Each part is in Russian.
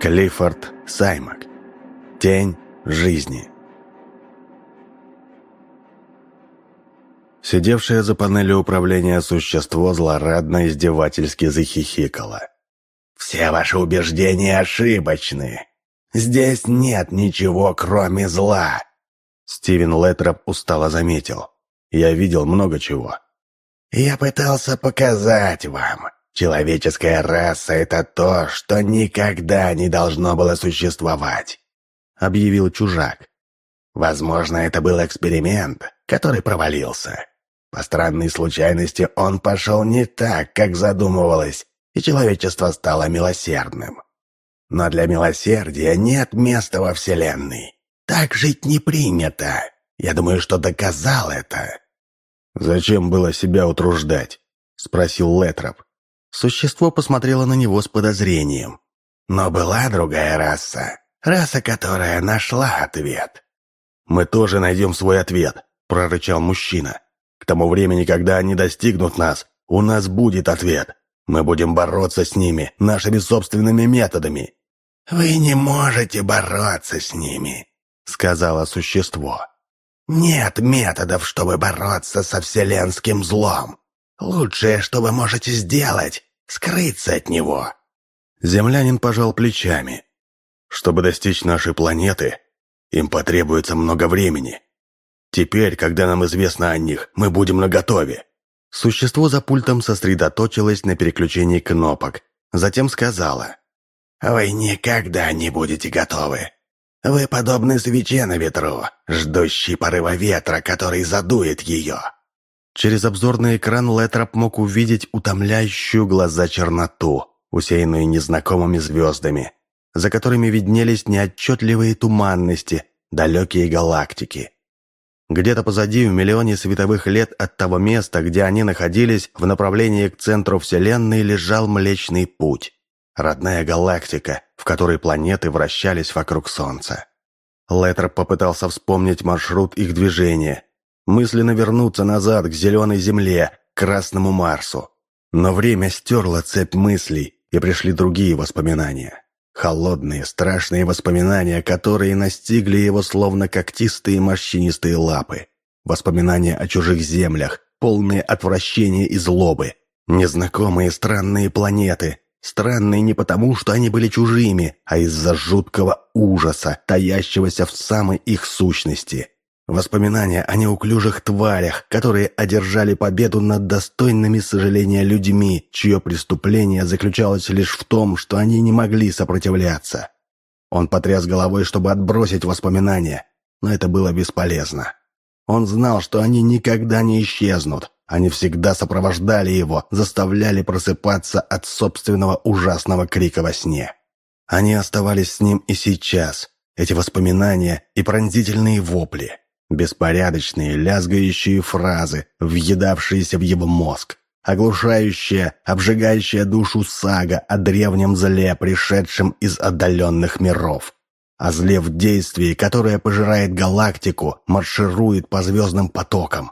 Клиффорд Саймак. Тень жизни. Сидевшее за панелью управления существо злорадно издевательски захихикало. «Все ваши убеждения ошибочны. Здесь нет ничего, кроме зла!» Стивен Леттроп устало заметил. «Я видел много чего». «Я пытался показать вам. Человеческая раса — это то, что никогда не должно было существовать», — объявил чужак. «Возможно, это был эксперимент, который провалился. По странной случайности он пошел не так, как задумывалось, и человечество стало милосердным. Но для милосердия нет места во Вселенной. Так жить не принято. Я думаю, что доказал это». «Зачем было себя утруждать?» — спросил Летроп. Существо посмотрело на него с подозрением. «Но была другая раса. Раса, которая нашла ответ». «Мы тоже найдем свой ответ», — прорычал мужчина. К тому времени, когда они достигнут нас, у нас будет ответ. Мы будем бороться с ними нашими собственными методами». «Вы не можете бороться с ними», — сказала существо. «Нет методов, чтобы бороться со вселенским злом. Лучшее, что вы можете сделать, скрыться от него». Землянин пожал плечами. «Чтобы достичь нашей планеты, им потребуется много времени. Теперь, когда нам известно о них, мы будем наготове». Существо за пультом сосредоточилось на переключении кнопок, затем сказала. «Вы никогда не будете готовы. Вы подобны свече на ветру, ждущей порыва ветра, который задует ее». Через обзорный экран Летроп мог увидеть утомляющую глаза черноту, усеянную незнакомыми звездами, за которыми виднелись неотчетливые туманности, далекие галактики. Где-то позади, в миллионе световых лет от того места, где они находились, в направлении к центру Вселенной лежал Млечный Путь. Родная галактика, в которой планеты вращались вокруг Солнца. Леттер попытался вспомнить маршрут их движения, мысленно вернуться назад к Зеленой Земле, к Красному Марсу. Но время стерло цепь мыслей, и пришли другие воспоминания. Холодные, страшные воспоминания, которые настигли его словно когтистые морщинистые лапы. Воспоминания о чужих землях, полные отвращения и злобы. Незнакомые странные планеты. Странные не потому, что они были чужими, а из-за жуткого ужаса, таящегося в самой их сущности. Воспоминания о неуклюжих тварях, которые одержали победу над достойными сожаления людьми, чье преступление заключалось лишь в том, что они не могли сопротивляться. Он потряс головой, чтобы отбросить воспоминания, но это было бесполезно. Он знал, что они никогда не исчезнут. Они всегда сопровождали его, заставляли просыпаться от собственного ужасного крика во сне. Они оставались с ним и сейчас, эти воспоминания и пронзительные вопли. Беспорядочные, лязгающие фразы, въедавшиеся в его мозг. Оглушающая, обжигающая душу сага о древнем зле, пришедшем из отдаленных миров. О зле в действии, которое пожирает галактику, марширует по звездным потокам.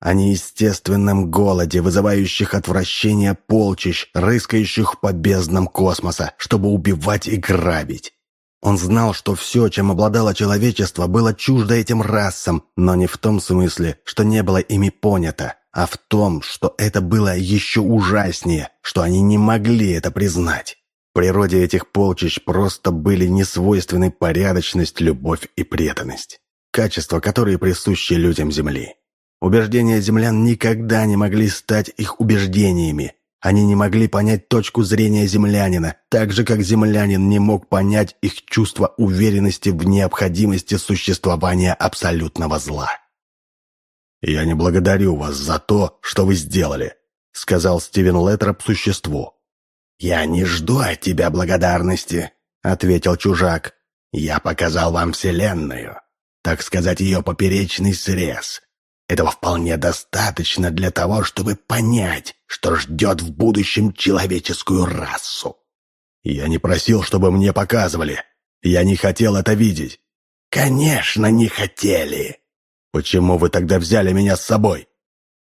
О неестественном голоде, вызывающих отвращение полчищ, рыскающих по безднам космоса, чтобы убивать и грабить. Он знал, что все, чем обладало человечество, было чуждо этим расам, но не в том смысле, что не было ими понято, а в том, что это было еще ужаснее, что они не могли это признать. Природе этих полчищ просто были несвойственны порядочность, любовь и преданность. Качества, которые присущи людям Земли. Убеждения землян никогда не могли стать их убеждениями, они не могли понять точку зрения землянина, так же, как землянин не мог понять их чувство уверенности в необходимости существования абсолютного зла. «Я не благодарю вас за то, что вы сделали», — сказал Стивен Леттроп существу. «Я не жду от тебя благодарности», — ответил чужак. «Я показал вам Вселенную, так сказать, ее поперечный срез, этого вполне достаточно для того, чтобы понять, что ждет в будущем человеческую расу. Я не просил, чтобы мне показывали. Я не хотел это видеть. Конечно, не хотели. Почему вы тогда взяли меня с собой?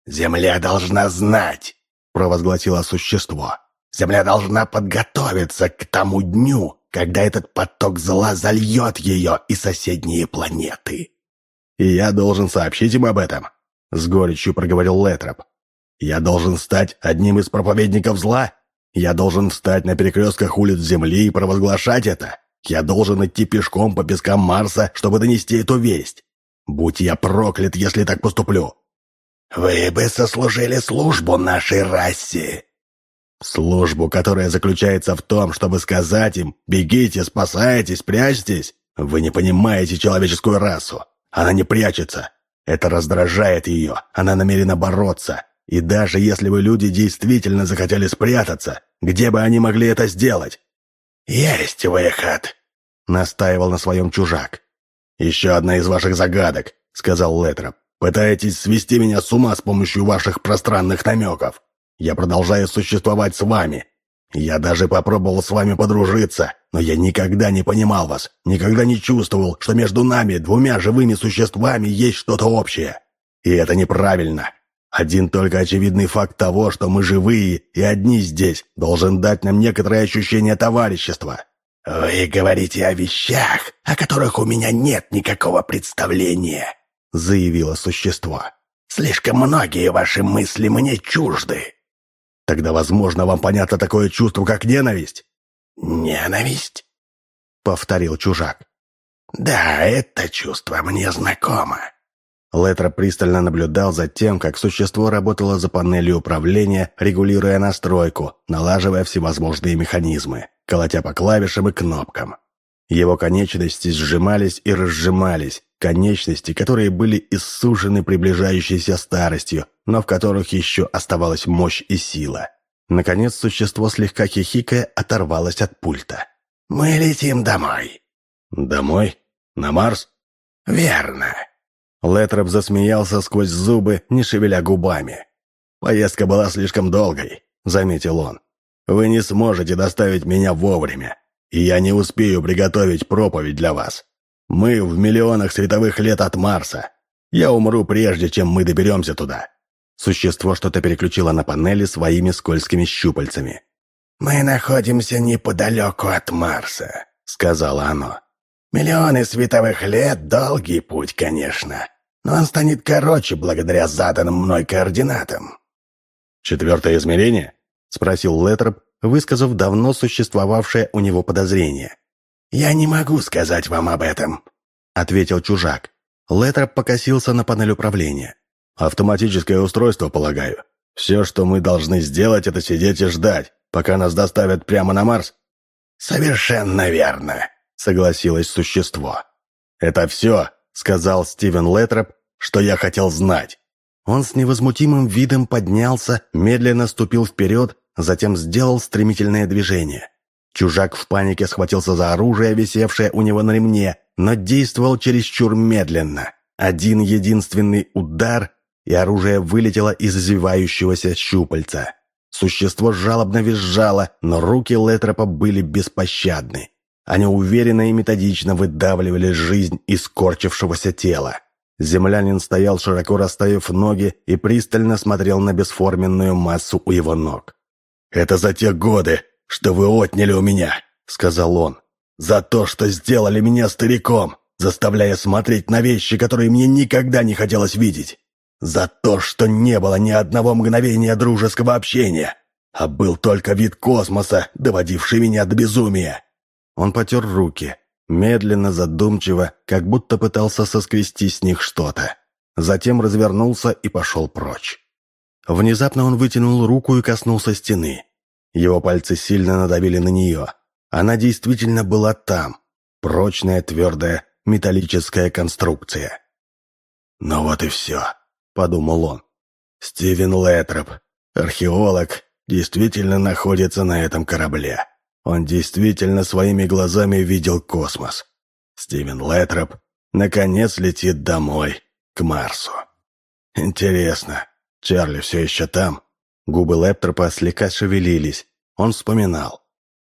Земля должна знать, провозгласило существо. Земля должна подготовиться к тому дню, когда этот поток зла зальет ее и соседние планеты. И я должен сообщить им об этом, — с горечью проговорил Летроп. Я должен стать одним из проповедников зла? Я должен встать на перекрестках улиц Земли и провозглашать это? Я должен идти пешком по пескам Марса, чтобы донести эту весть? Будь я проклят, если так поступлю. Вы бы сослужили службу нашей расе. Службу, которая заключается в том, чтобы сказать им «бегите, спасайтесь, прячьтесь». Вы не понимаете человеческую расу. Она не прячется. Это раздражает ее. Она намерена бороться. И даже если вы, люди, действительно захотели спрятаться, где бы они могли это сделать? «Есть выход», — настаивал на своем чужак. «Еще одна из ваших загадок», — сказал Летроп. «Пытаетесь свести меня с ума с помощью ваших пространных намеков. Я продолжаю существовать с вами. Я даже попробовал с вами подружиться, но я никогда не понимал вас, никогда не чувствовал, что между нами, двумя живыми существами, есть что-то общее. И это неправильно. Один только очевидный факт того, что мы живые и одни здесь, должен дать нам некоторое ощущение товарищества. «Вы говорите о вещах, о которых у меня нет никакого представления», — заявило существо. «Слишком многие ваши мысли мне чужды». Тогда, возможно, вам понятно такое чувство, как ненависть?» «Ненависть?» — повторил чужак. «Да, это чувство мне знакомо». Летра пристально наблюдал за тем, как существо работало за панелью управления, регулируя настройку, налаживая всевозможные механизмы, колотя по клавишам и кнопкам. Его конечности сжимались и разжимались, конечности, которые были иссушены приближающейся старостью, но в которых еще оставалась мощь и сила. Наконец, существо, слегка хихикая, оторвалось от пульта. «Мы летим домой». «Домой? На Марс?» «Верно». Летроп засмеялся сквозь зубы, не шевеля губами. «Поездка была слишком долгой», — заметил он. «Вы не сможете доставить меня вовремя, и я не успею приготовить проповедь для вас. Мы в миллионах световых лет от Марса. Я умру прежде, чем мы доберемся туда». Существо что-то переключило на панели своими скользкими щупальцами. «Мы находимся неподалеку от Марса», — сказала оно. «Миллионы световых лет — долгий путь, конечно, но он станет короче благодаря заданным мной координатам». «Четвертое измерение?» — спросил Летроп, высказав давно существовавшее у него подозрение. «Я не могу сказать вам об этом», — ответил чужак. Летроп покосился на панель управления. «Автоматическое устройство, полагаю. Все, что мы должны сделать, это сидеть и ждать, пока нас доставят прямо на Марс?» «Совершенно верно», — согласилось существо. «Это все», — сказал Стивен Летроп, — «что я хотел знать». Он с невозмутимым видом поднялся, медленно ступил вперед, затем сделал стремительное движение. Чужак в панике схватился за оружие, висевшее у него на ремне, но действовал чересчур медленно. Один единственный удар, и оружие вылетело из извивающегося щупальца. Существо жалобно визжало, но руки Летропа были беспощадны. Они уверенно и методично выдавливали жизнь из корчившегося тела. Землянин стоял, широко расставив ноги, и пристально смотрел на бесформенную массу у его ног. «Это за те годы, что вы отняли у меня», — сказал он. «За то, что сделали меня стариком, заставляя смотреть на вещи, которые мне никогда не хотелось видеть. За то, что не было ни одного мгновения дружеского общения, а был только вид космоса, доводивший меня до безумия». Он потер руки, медленно, задумчиво, как будто пытался соскрести с них что-то. Затем развернулся и пошел прочь. Внезапно он вытянул руку и коснулся стены. Его пальцы сильно надавили на нее. Она действительно была там. Прочная, твердая, металлическая конструкция. «Ну вот и все», — подумал он. «Стивен Летроп, археолог, действительно находится на этом корабле. Он действительно своими глазами видел космос. Стивен Летроп наконец летит домой, к Марсу. Интересно, Чарли все еще там?» Губы Лептропа слегка шевелились. Он вспоминал.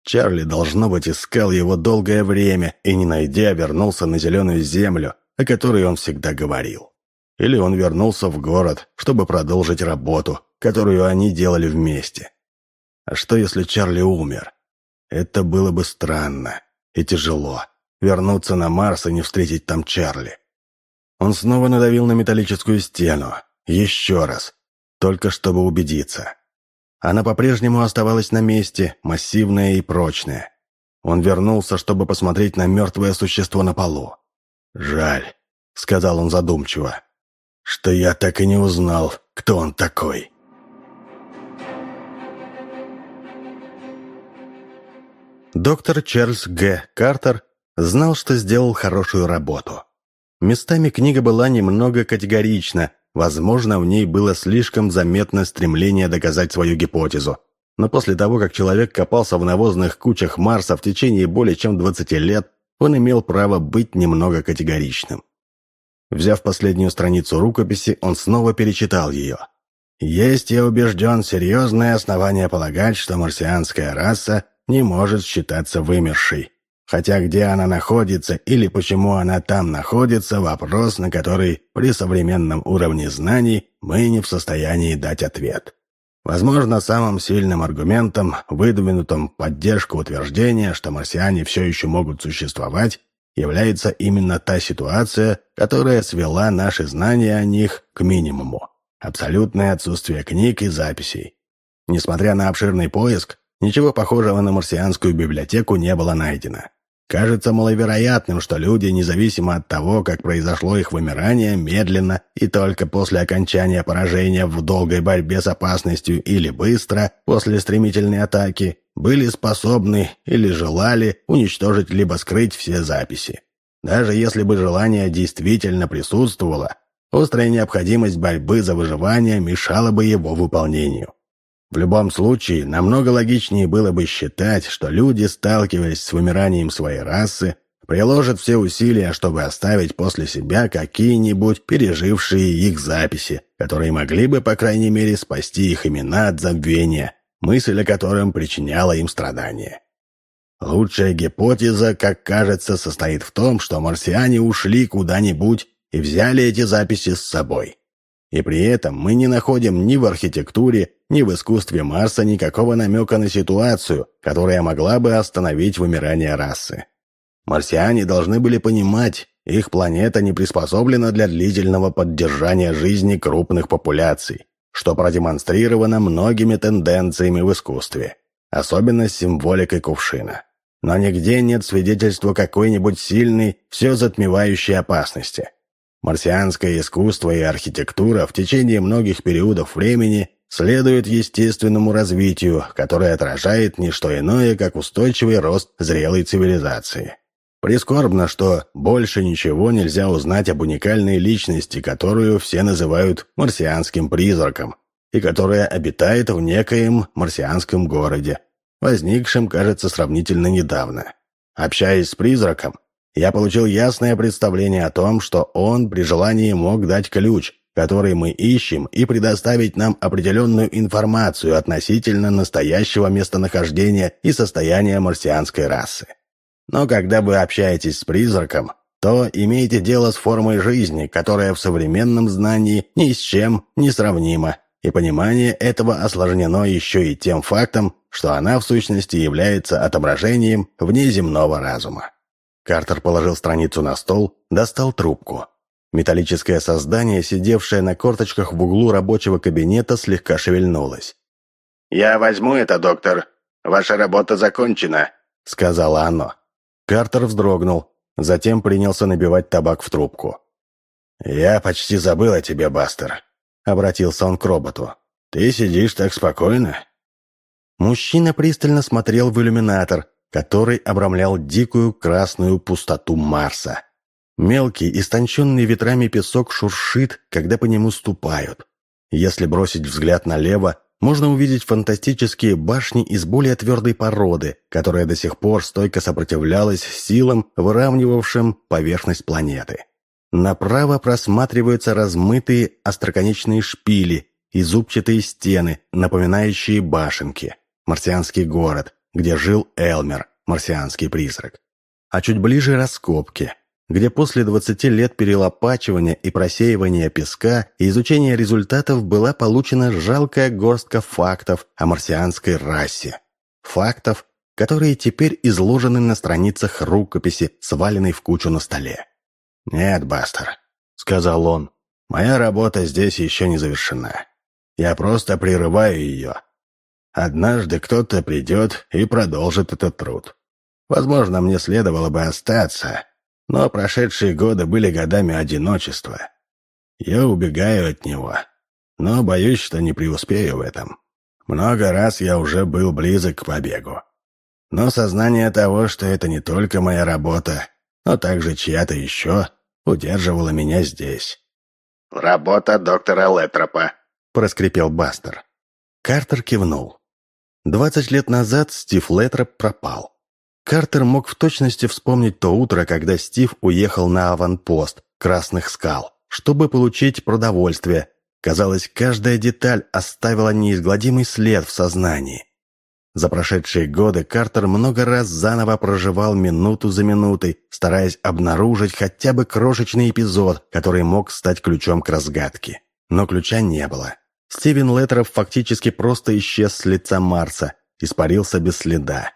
Чарли, должно быть, искал его долгое время и, не найдя, вернулся на зеленую землю, о которой он всегда говорил. Или он вернулся в город, чтобы продолжить работу, которую они делали вместе. А что, если Чарли умер? Это было бы странно. и тяжело. Вернуться на Марс и не встретить там Чарли. Он снова надавил на металлическую стену. Еще раз. Только чтобы убедиться. Она по-прежнему оставалась на месте, массивная и прочная. Он вернулся, чтобы посмотреть на мертвое существо на полу. «Жаль», — сказал он задумчиво, — «что я так и не узнал, кто он такой». Доктор Чарльз Г. Картер знал, что сделал хорошую работу. Местами книга была немного категорична, возможно, в ней было слишком заметно стремление доказать свою гипотезу. Но после того, как человек копался в навозных кучах Марса в течение более чем 20 лет, он имел право быть немного категоричным. Взяв последнюю страницу рукописи, он снова перечитал ее. «Есть, я убежден, серьезное основание полагать, что марсианская раса не может считаться вымершей. Хотя где она находится или почему она там находится – вопрос, на который при современном уровне знаний мы не в состоянии дать ответ. Возможно, самым сильным аргументом, выдвинутым поддержку утверждения, что марсиане все еще могут существовать, является именно та ситуация, которая свела наши знания о них к минимуму. Абсолютное отсутствие книг и записей. Несмотря на обширный поиск, Ничего похожего на марсианскую библиотеку не было найдено. Кажется маловероятным, что люди, независимо от того, как произошло их вымирание, медленно и только после окончания поражения в долгой борьбе с опасностью или быстро, после стремительной атаки, были способны или желали уничтожить либо скрыть все записи. Даже если бы желание действительно присутствовало, острая необходимость борьбы за выживание мешала бы его выполнению. В любом случае, намного логичнее было бы считать, что люди, сталкиваясь с вымиранием своей расы, приложат все усилия, чтобы оставить после себя какие-нибудь пережившие их записи, которые могли бы, по крайней мере, спасти их имена от забвения, мысль о котором причиняла им страдания. Лучшая гипотеза, как кажется, состоит в том, что марсиане ушли куда-нибудь и взяли эти записи с собой. И при этом мы не находим ни в архитектуре, ни в искусстве Марса никакого намека на ситуацию, которая могла бы остановить вымирание расы. Марсиане должны были понимать, их планета не приспособлена для длительного поддержания жизни крупных популяций, что продемонстрировано многими тенденциями в искусстве, особенно с символикой кувшина. Но нигде нет свидетельства какой-нибудь сильной, все затмевающей опасности – Марсианское искусство и архитектура в течение многих периодов времени следуют естественному развитию, которое отражает не что иное, как устойчивый рост зрелой цивилизации. Прискорбно, что больше ничего нельзя узнать об уникальной личности, которую все называют марсианским призраком, и которая обитает в некоем марсианском городе, возникшем, кажется, сравнительно недавно. Общаясь с призраком, я получил ясное представление о том, что он при желании мог дать ключ, который мы ищем, и предоставить нам определенную информацию относительно настоящего местонахождения и состояния марсианской расы. Но когда вы общаетесь с призраком, то имеете дело с формой жизни, которая в современном знании ни с чем не сравнима, и понимание этого осложнено еще и тем фактом, что она в сущности является отображением внеземного разума. Картер положил страницу на стол, достал трубку. Металлическое создание, сидевшее на корточках в углу рабочего кабинета, слегка шевельнулось. «Я возьму это, доктор. Ваша работа закончена», — сказала оно. Картер вздрогнул, затем принялся набивать табак в трубку. «Я почти забыл о тебе, Бастер», — обратился он к роботу. «Ты сидишь так спокойно?» Мужчина пристально смотрел в иллюминатор, который обрамлял дикую красную пустоту Марса. Мелкий, истонченный ветрами песок шуршит, когда по нему ступают. Если бросить взгляд налево, можно увидеть фантастические башни из более твердой породы, которая до сих пор стойко сопротивлялась силам, выравнивавшим поверхность планеты. Направо просматриваются размытые остроконечные шпили и зубчатые стены, напоминающие башенки. Марсианский город, где жил Элмер, марсианский призрак. А чуть ближе раскопки, где после 20 лет перелопачивания и просеивания песка и изучения результатов была получена жалкая горстка фактов о марсианской расе. Фактов, которые теперь изложены на страницах рукописи, сваленной в кучу на столе. «Нет, Бастер», — сказал он, — «моя работа здесь еще не завершена. Я просто прерываю ее. Однажды кто-то придет и продолжит этот труд. Возможно, мне следовало бы остаться, но прошедшие годы были годами одиночества. Я убегаю от него, но боюсь, что не преуспею в этом. Много раз я уже был близок к побегу. Но сознание того, что это не только моя работа, но также чья-то еще, удерживало меня здесь. «Работа доктора Летропа», — проскрипел Бастер. Картер кивнул. Двадцать лет назад Стив Летроп пропал. Картер мог в точности вспомнить то утро, когда Стив уехал на аванпост Красных скал, чтобы получить продовольствие. Казалось, каждая деталь оставила неизгладимый след в сознании. За прошедшие годы Картер много раз заново проживал минуту за минутой, стараясь обнаружить хотя бы крошечный эпизод, который мог стать ключом к разгадке. Но ключа не было. Стивен Леттеров фактически просто исчез с лица Марса, испарился без следа.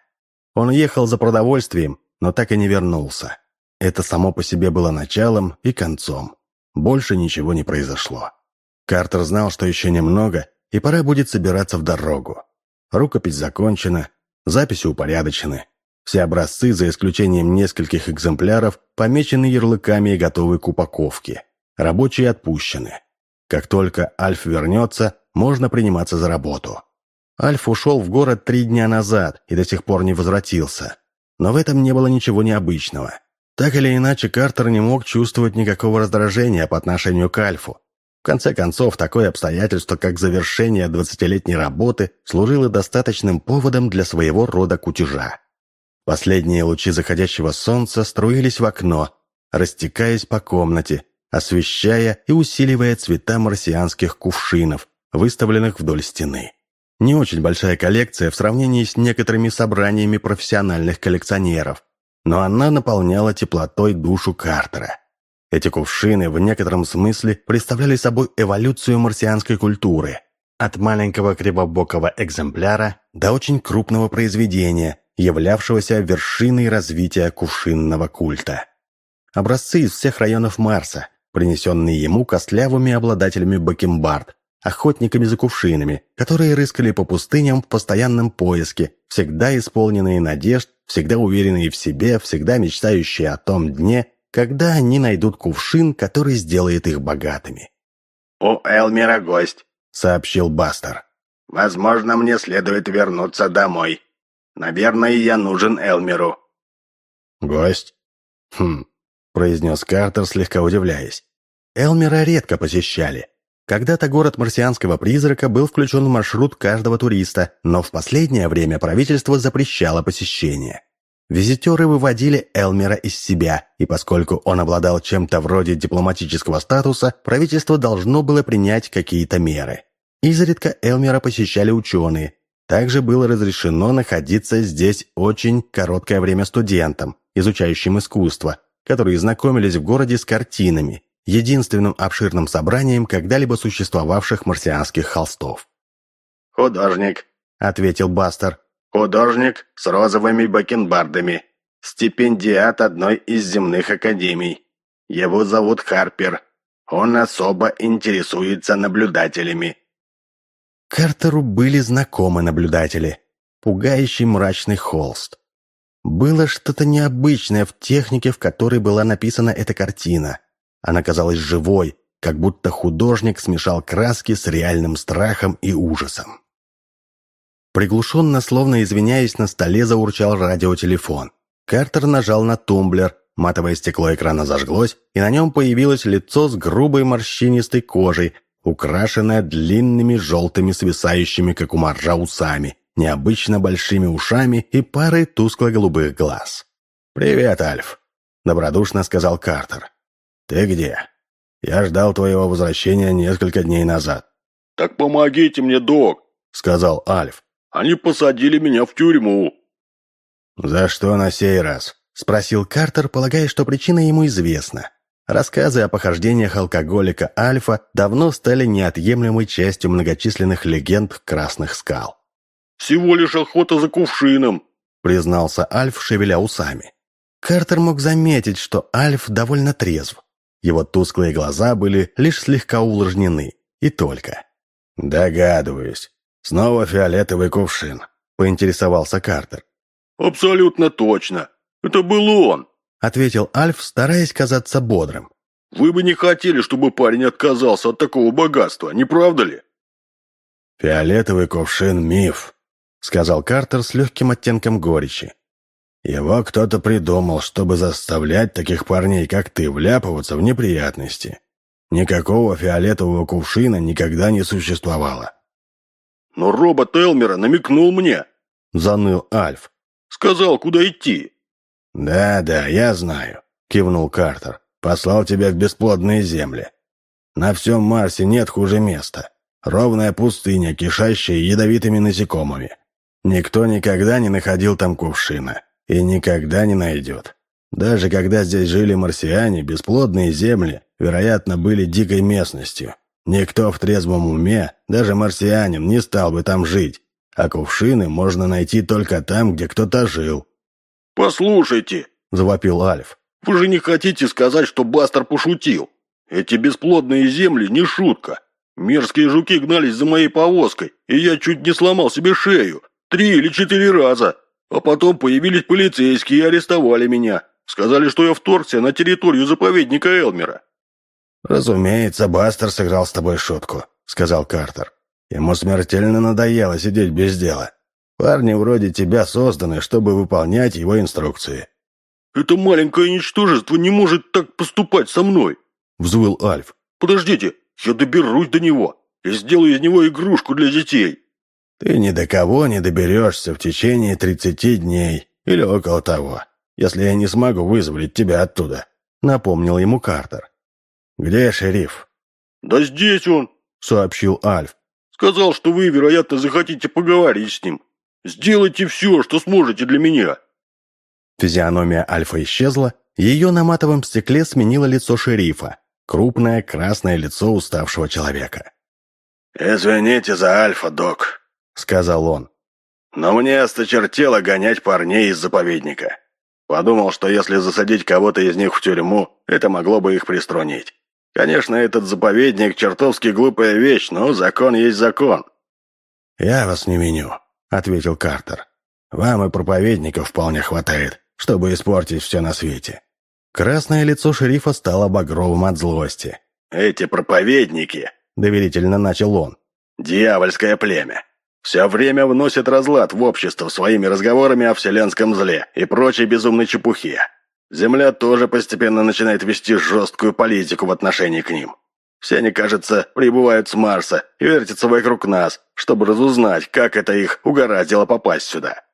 Он ехал за продовольствием, но так и не вернулся. Это само по себе было началом и концом. Больше ничего не произошло. Картер знал, что еще немного, и пора будет собираться в дорогу. Рукопись закончена, записи упорядочены. Все образцы, за исключением нескольких экземпляров, помечены ярлыками и готовы к упаковке. Рабочие отпущены. Как только Альф вернется, можно приниматься за работу. Альф ушел в город три дня назад и до сих пор не возвратился. Но в этом не было ничего необычного. Так или иначе, Картер не мог чувствовать никакого раздражения по отношению к Альфу. В конце концов, такое обстоятельство, как завершение двадцатилетней работы, служило достаточным поводом для своего рода кутежа. Последние лучи заходящего солнца струились в окно, растекаясь по комнате, освещая и усиливая цвета марсианских кувшинов, выставленных вдоль стены. Не очень большая коллекция в сравнении с некоторыми собраниями профессиональных коллекционеров, но она наполняла теплотой душу Картера. Эти кувшины в некотором смысле представляли собой эволюцию марсианской культуры, от маленького кривобокого экземпляра до очень крупного произведения, являвшегося вершиной развития кувшинного культа. Образцы из всех районов Марса, принесенные ему костлявыми обладателями бакенбард, охотниками за кувшинами, которые рыскали по пустыням в постоянном поиске, всегда исполненные надежд, всегда уверенные в себе, всегда мечтающие о том дне, когда они найдут кувшин, который сделает их богатыми. «У Элмера гость», — сообщил Бастер. «Возможно, мне следует вернуться домой. Наверное, я нужен Элмеру». «Гость?» «Хм», — произнес Картер, слегка удивляясь. Элмера редко посещали. Когда-то город марсианского призрака был включен в маршрут каждого туриста, но в последнее время правительство запрещало посещение. Визитеры выводили Элмера из себя, и поскольку он обладал чем-то вроде дипломатического статуса, правительство должно было принять какие-то меры. Изредка Элмера посещали ученые. Также было разрешено находиться здесь очень короткое время студентам, изучающим искусство, которые знакомились в городе с картинами, единственным обширным собранием когда-либо существовавших марсианских холстов. «Художник», — ответил Бастер. «Художник с розовыми бакенбардами. Стипендиат одной из земных академий. Его зовут Харпер. Он особо интересуется наблюдателями». Картеру были знакомы наблюдатели. Пугающий мрачный холст. Было что-то необычное в технике, в которой была написана эта картина. Она казалась живой, как будто художник смешал краски с реальным страхом и ужасом. Приглушенно, словно извиняясь, на столе заурчал радиотелефон. Картер нажал на тумблер, матовое стекло экрана зажглось, и на нем появилось лицо с грубой морщинистой кожей, украшенное длинными желтыми свисающими, как у моржа, усами, необычно большими ушами и парой тускло-голубых глаз. «Привет, Альф», — добродушно сказал Картер. «Ты где? Я ждал твоего возвращения несколько дней назад». «Так помогите мне, док», — сказал Альф. «Они посадили меня в тюрьму». «За что на сей раз?» — спросил Картер, полагая, что причина ему известна. Рассказы о похождениях алкоголика Альфа давно стали неотъемлемой частью многочисленных легенд Красных скал. «Всего лишь охота за кувшином», — признался Альф, шевеля усами. Картер мог заметить, что Альф довольно трезв. Его тусклые глаза были лишь слегка увлажнены. И только. «Догадываюсь. Снова фиолетовый кувшин», — поинтересовался Картер. «Абсолютно точно. Это был он», — ответил Альф, стараясь казаться бодрым. «Вы бы не хотели, чтобы парень отказался от такого богатства, не правда ли?» «Фиолетовый кувшин — миф», — сказал Картер с легким оттенком горечи. «Его кто-то придумал, чтобы заставлять таких парней, как ты, вляпываться в неприятности. Никакого фиолетового кувшина никогда не существовало». «Но робот Элмера намекнул мне», — заныл Альф. «Сказал, куда идти». «Да-да, я знаю», — кивнул Картер. «Послал тебя в бесплодные земли. На всем Марсе нет хуже места. Ровная пустыня, кишащая ядовитыми насекомыми. Никто никогда не находил там кувшина. И никогда не найдет. Даже когда здесь жили марсиане, бесплодные земли, вероятно, были дикой местностью. Никто в трезвом уме, даже марсианин, не стал бы там жить. А кувшины можно найти только там, где кто-то жил. «Послушайте», — завопил Альф, — «вы же не хотите сказать, что Бастер пошутил? Эти бесплодные земли не шутка. Мерзкие жуки гнались за моей повозкой, и я чуть не сломал себе шею. Три или четыре раза. А потом появились полицейские и арестовали меня. Сказали, что я вторгся на территорию заповедника Элмера». «Разумеется, Бастер сыграл с тобой шутку», — сказал Картер. «Ему смертельно надоело сидеть без дела. Парни вроде тебя созданы, чтобы выполнять его инструкции». «Это маленькое ничтожество не может так поступать со мной», — взвыл Альф. «Подождите, я доберусь до него и сделаю из него игрушку для детей». «Ты ни до кого не доберешься в течение тридцати дней или около того, если я не смогу вызволить тебя оттуда», — напомнил ему Картер. «Где шериф?» «Да здесь он», — сообщил Альф. «Сказал, что вы, вероятно, захотите поговорить с ним. Сделайте все, что сможете для меня». Физиономия Альфа исчезла, ее на матовом стекле сменило лицо шерифа, крупное красное лицо уставшего человека. «Извините за Альфа, док», — сказал он. «Но мне осточертело гонять парней из заповедника. Подумал, что если засадить кого-то из них в тюрьму, это могло бы их приструнить. Конечно, этот заповедник чертовски глупая вещь, но закон есть закон». «Я вас не виню», — ответил Картер. «Вам и проповедников вполне хватает, чтобы испортить все на свете». Красное лицо шерифа стало багровым от злости. «Эти проповедники», — доверительно начал он, — «дьявольское племя. Все время вносят разлад в общество своими разговорами о вселенском зле и прочей безумной чепухе. Земля тоже постепенно начинает вести жесткую политику в отношении к ним. Все они, кажется, прибывают с Марса и вертятся вокруг нас, чтобы разузнать, как это их угораздило попасть сюда».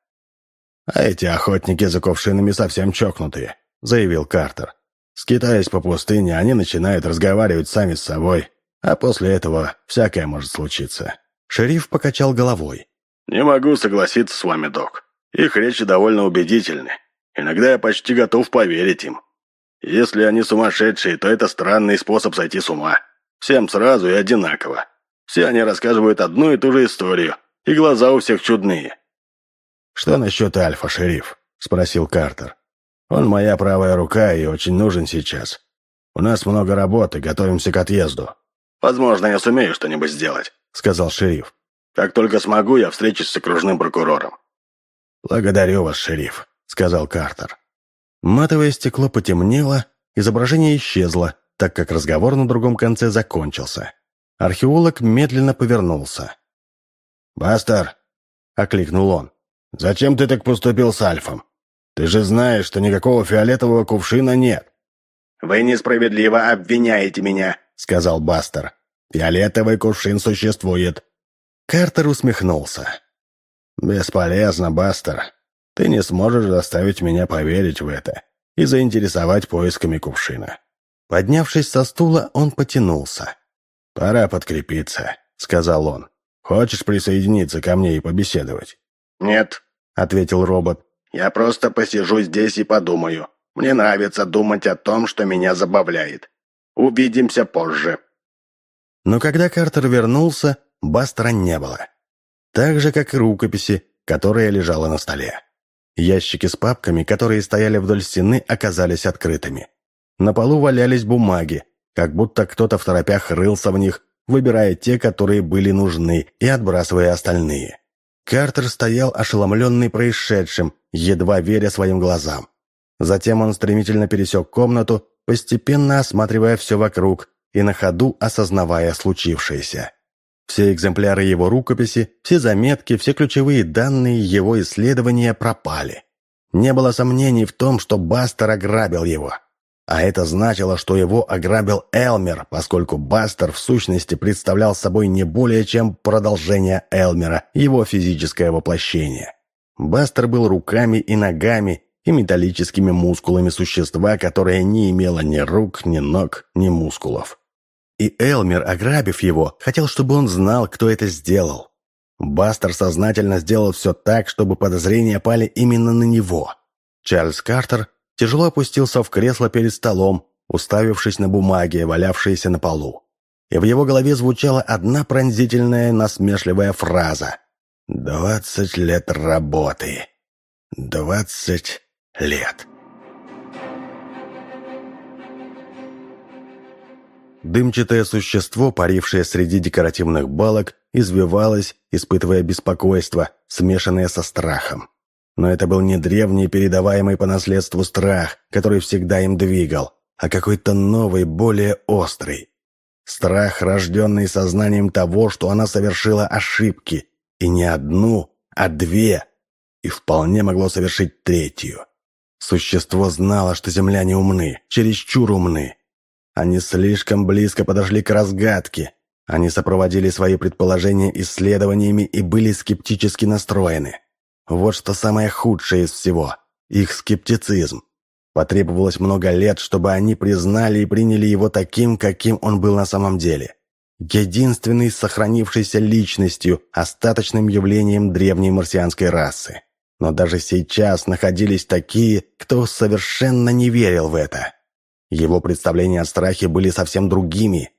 «А эти охотники за кувшинами совсем чокнутые», заявил Картер. Скитаясь по пустыне, они начинают разговаривать сами с собой, а после этого всякое может случиться. Шериф покачал головой. «Не могу согласиться с вами, док. Их речи довольно убедительны. Иногда я почти готов поверить им. Если они сумасшедшие, то это странный способ сойти с ума. Всем сразу и одинаково. Все они рассказывают одну и ту же историю, и глаза у всех чудные». «Что насчет Альфа, шериф?» – спросил Картер. Он моя правая рука и очень нужен сейчас. У нас много работы, готовимся к отъезду». «Возможно, я сумею что-нибудь сделать», — сказал шериф. «Как только смогу, я встречусь с окружным прокурором». «Благодарю вас, шериф», — сказал Картер. Матовое стекло потемнело, изображение исчезло, так как разговор на другом конце закончился. Археолог медленно повернулся. «Бастер!» — окликнул он. «Зачем ты так поступил с Альфом?» Ты же знаешь, что никакого фиолетового кувшина нет». «Вы несправедливо обвиняете меня», — сказал Бастер. «Фиолетовый кувшин существует». Картер усмехнулся. «Бесполезно, Бастер. Ты не сможешь заставить меня поверить в это и заинтересовать поисками кувшина». Поднявшись со стула, он потянулся. «Пора подкрепиться», — сказал он. «Хочешь присоединиться ко мне и побеседовать?» «Нет», — ответил робот. Я просто посижу здесь и подумаю. Мне нравится думать о том, что меня забавляет. Увидимся позже». Но когда Картер вернулся, Бастера не было. Так же, как и рукописи, которая лежала на столе. Ящики с папками, которые стояли вдоль стены, оказались открытыми. На полу валялись бумаги, как будто кто-то в торопях рылся в них, выбирая те, которые были нужны, и отбрасывая остальные. Картер стоял ошеломленный происшедшим, едва веря своим глазам. Затем он стремительно пересек комнату, постепенно осматривая все вокруг и на ходу осознавая случившееся. Все экземпляры его рукописи, все заметки, все ключевые данные его исследования пропали. Не было сомнений в том, что Бастер ограбил его. А это значило, что его ограбил Элмер, поскольку Бастер в сущности представлял собой не более чем продолжение Элмера, его физическое воплощение. Бастер был руками и ногами и металлическими мускулами существа, которое не имело ни рук, ни ног, ни мускулов. И Элмер, ограбив его, хотел, чтобы он знал, кто это сделал. Бастер сознательно сделал все так, чтобы подозрения пали именно на него. Чарльз Картер тяжело опустился в кресло перед столом, уставившись на бумаги, валявшиеся на полу. И в его голове звучала одна пронзительная, насмешливая фраза. «Двадцать лет работы. Двадцать лет». Дымчатое существо, парившее среди декоративных балок, извивалось, испытывая беспокойство, смешанное со страхом. Но это был не древний, передаваемый по наследству страх, который всегда им двигал, а какой-то новый, более острый. Страх, рожденный сознанием того, что она совершила ошибки, и не одну, а две, и вполне могло совершить третью. Существо знало, что земляне умны, чересчур умны, они слишком близко подошли к разгадке. Они сопроводили свои предположения исследованиями и были скептически настроены. Вот что самое худшее из всего – их скептицизм. Потребовалось много лет, чтобы они признали и приняли его таким, каким он был на самом деле. Единственной сохранившейся личностью, остаточным явлением древней марсианской расы. Но даже сейчас находились такие, кто совершенно не верил в это. Его представления о страхе были совсем другими.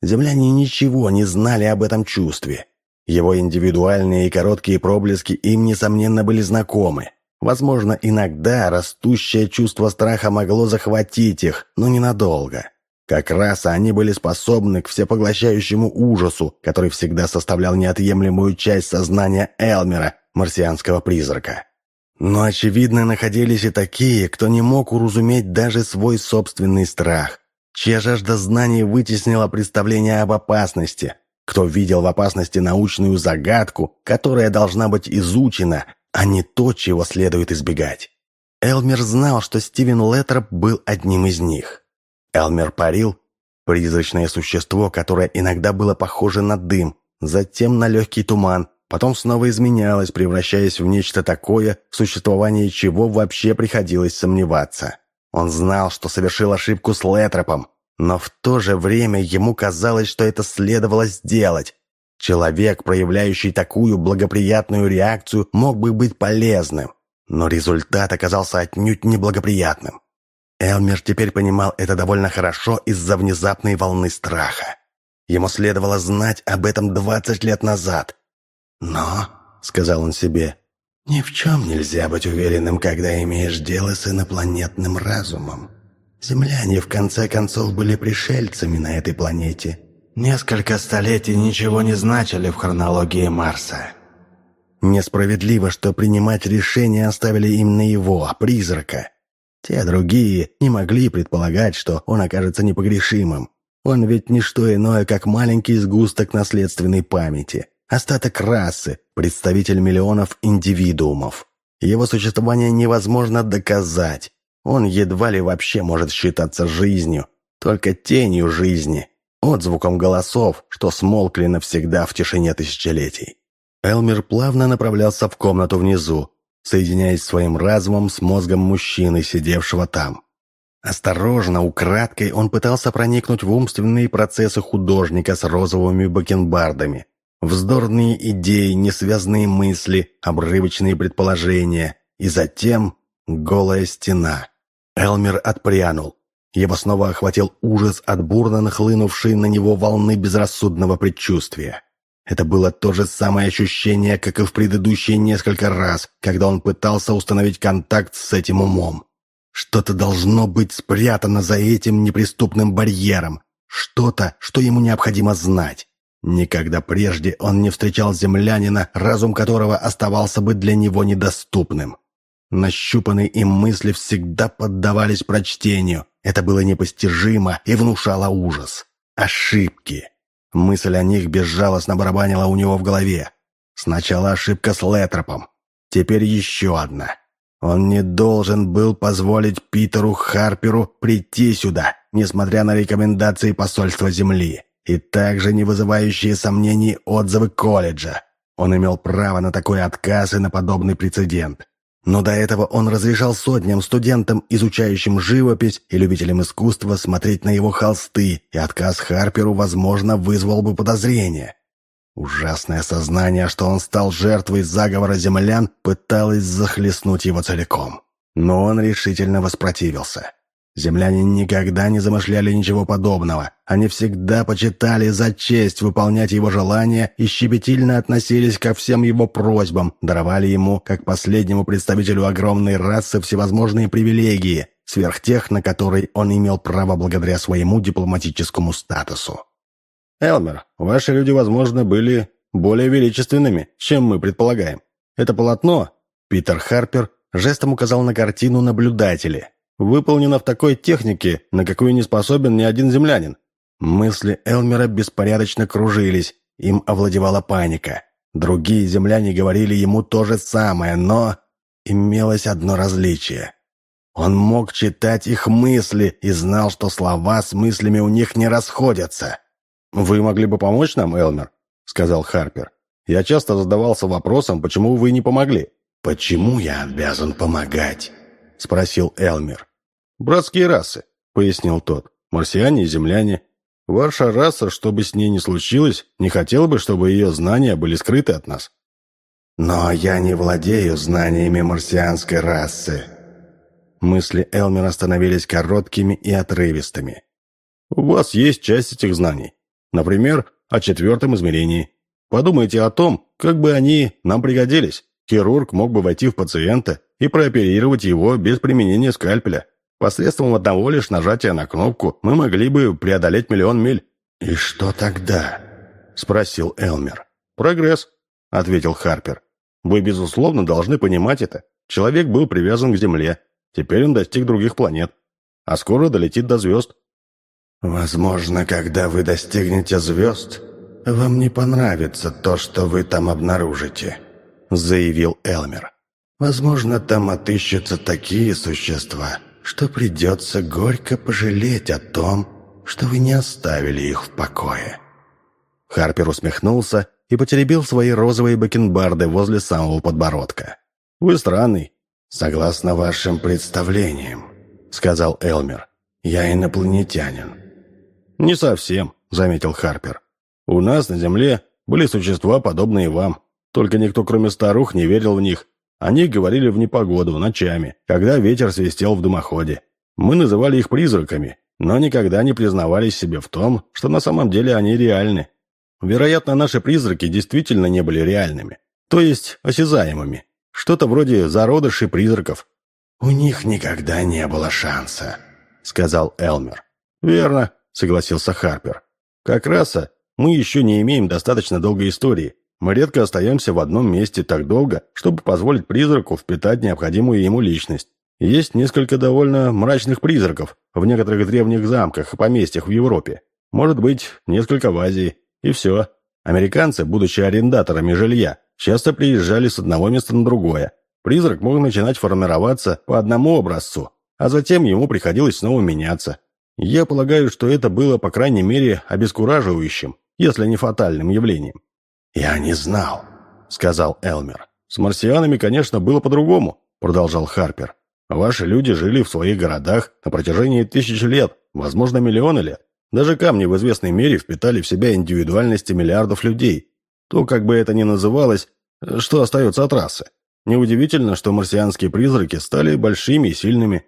Земляне ничего не знали об этом чувстве. Его индивидуальные и короткие проблески им, несомненно, были знакомы. Возможно, иногда растущее чувство страха могло захватить их, но ненадолго. Как раз они были способны к всепоглощающему ужасу, который всегда составлял неотъемлемую часть сознания Элмера, марсианского призрака. Но, очевидно, находились и такие, кто не мог уразуметь даже свой собственный страх, чья жажда знаний вытеснила представление об опасности, кто видел в опасности научную загадку, которая должна быть изучена, а не то, чего следует избегать. Элмер знал, что Стивен Леттроп был одним из них. Элмер парил, призрачное существо, которое иногда было похоже на дым, затем на легкий туман, потом снова изменялась, превращаясь в нечто такое, в существовании чего вообще приходилось сомневаться. Он знал, что совершил ошибку с Летропом, но в то же время ему казалось, что это следовало сделать. Человек, проявляющий такую благоприятную реакцию, мог бы быть полезным, но результат оказался отнюдь неблагоприятным. Элмер теперь понимал это довольно хорошо из-за внезапной волны страха. Ему следовало знать об этом 20 лет назад, «Но», — сказал он себе, — «ни в чем нельзя быть уверенным, когда имеешь дело с инопланетным разумом. Земляне, в конце концов, были пришельцами на этой планете. Несколько столетий ничего не значили в хронологии Марса». Несправедливо, что принимать решения оставили именно его, призрака. Те другие не могли предполагать, что он окажется непогрешимым. Он ведь не что иное, как маленький сгусток наследственной памяти остаток расы, представитель миллионов индивидуумов. Его существование невозможно доказать. Он едва ли вообще может считаться жизнью, только тенью жизни, отзвуком голосов, что смолкли навсегда в тишине тысячелетий. Элмер плавно направлялся в комнату внизу, соединяясь своим разумом с мозгом мужчины, сидевшего там. Осторожно, украдкой он пытался проникнуть в умственные процессы художника с розовыми бакенбардами, Вздорные идеи, несвязные мысли, обрывочные предположения. И затем голая стена. Элмер отпрянул. Его снова охватил ужас от бурно нахлынувшей на него волны безрассудного предчувствия. Это было то же самое ощущение, как и в предыдущие несколько раз, когда он пытался установить контакт с этим умом. Что-то должно быть спрятано за этим неприступным барьером. Что-то, что ему необходимо знать. Никогда прежде он не встречал землянина, разум которого оставался бы для него недоступным. Нащупанные им мысли всегда поддавались прочтению. Это было непостижимо и внушало ужас. Ошибки. Мысль о них безжалостно барабанила у него в голове. Сначала ошибка с Летропом. Теперь еще одна. Он не должен был позволить Питеру Харперу прийти сюда, несмотря на рекомендации посольства Земли, и также не вызывающие сомнений отзывы колледжа. Он имел право на такой отказ и на подобный прецедент. Но до этого он разрешал сотням студентам, изучающим живопись и любителям искусства, смотреть на его холсты, и отказ Харперу, возможно, вызвал бы подозрение. Ужасное сознание, что он стал жертвой заговора землян, пыталось захлестнуть его целиком. Но он решительно воспротивился. Земляне никогда не замышляли ничего подобного. Они всегда почитали за честь выполнять его желания и щепетильно относились ко всем его просьбам, даровали ему, как последнему представителю огромной расы, всевозможные привилегии, сверх тех, на которые он имел право благодаря своему дипломатическому статусу. «Элмер, ваши люди, возможно, были более величественными, чем мы предполагаем. Это полотно...» Питер Харпер жестом указал на картину наблюдатели, выполнена в такой технике, на какую не способен ни один землянин. Мысли Элмера беспорядочно кружились, им овладевала паника. Другие земляне говорили ему то же самое, но имелось одно различие. Он мог читать их мысли и знал, что слова с мыслями у них не расходятся. «Вы могли бы помочь нам, Элмер?» — сказал Харпер. «Я часто задавался вопросом, почему вы не помогли». «Почему я обязан помогать?» — спросил Элмер. «Братские расы», — пояснил тот. «Марсиане и земляне. Ваша раса, что бы с ней ни случилось, не хотела бы, чтобы ее знания были скрыты от нас». «Но я не владею знаниями марсианской расы». Мысли Элмера становились короткими и отрывистыми. «У вас есть часть этих знаний. Например, о четвертом измерении. Подумайте о том, как бы они нам пригодились. Хирург мог бы войти в пациента и прооперировать его без применения скальпеля. Посредством одного лишь нажатия на кнопку мы могли бы преодолеть миллион миль». «И что тогда?» — спросил Элмер. «Прогресс», — ответил Харпер. «Вы, безусловно, должны понимать это. Человек был привязан к Земле. Теперь он достиг других планет. А скоро долетит до звезд». «Возможно, когда вы достигнете звезд, вам не понравится то, что вы там обнаружите», — заявил Элмер. «Возможно, там отыщутся такие существа, что придется горько пожалеть о том, что вы не оставили их в покое». Харпер усмехнулся и потеребил свои розовые бакенбарды возле самого подбородка. «Вы странный». «Согласно вашим представлениям», — сказал Элмер, — «я инопланетянин». «Не совсем», — заметил Харпер. «У нас на Земле были существа, подобные вам. Только никто, кроме старух, не верил в них они говорили в непогоду, ночами, когда ветер свистел в дымоходе. Мы называли их призраками, но никогда не признавались себе в том, что на самом деле они реальны. Вероятно, наши призраки действительно не были реальными, то есть осязаемыми. Что-то вроде зародышей призраков. «У них никогда не было шанса», — сказал Элмер. «Верно», — согласился Харпер. «Как раса, мы еще не имеем достаточно долгой истории, мы редко остаемся в одном месте так долго, чтобы позволить призраку впитать необходимую ему личность. Есть несколько довольно мрачных призраков в некоторых древних замках и поместьях в Европе. Может быть, несколько в Азии. И все. Американцы, будучи арендаторами жилья, часто приезжали с одного места на другое. Призрак мог начинать формироваться по одному образцу, а затем ему приходилось снова меняться. Я полагаю, что это было, по крайней мере, обескураживающим, если не фатальным явлением. «Я не знал», — сказал Элмер. «С марсианами, конечно, было по-другому», — продолжал Харпер. «Ваши люди жили в своих городах на протяжении тысяч лет, возможно, миллионы лет. Даже камни в известной мере впитали в себя индивидуальности миллиардов людей. То, как бы это ни называлось, что остается от расы. Неудивительно, что марсианские призраки стали большими и сильными».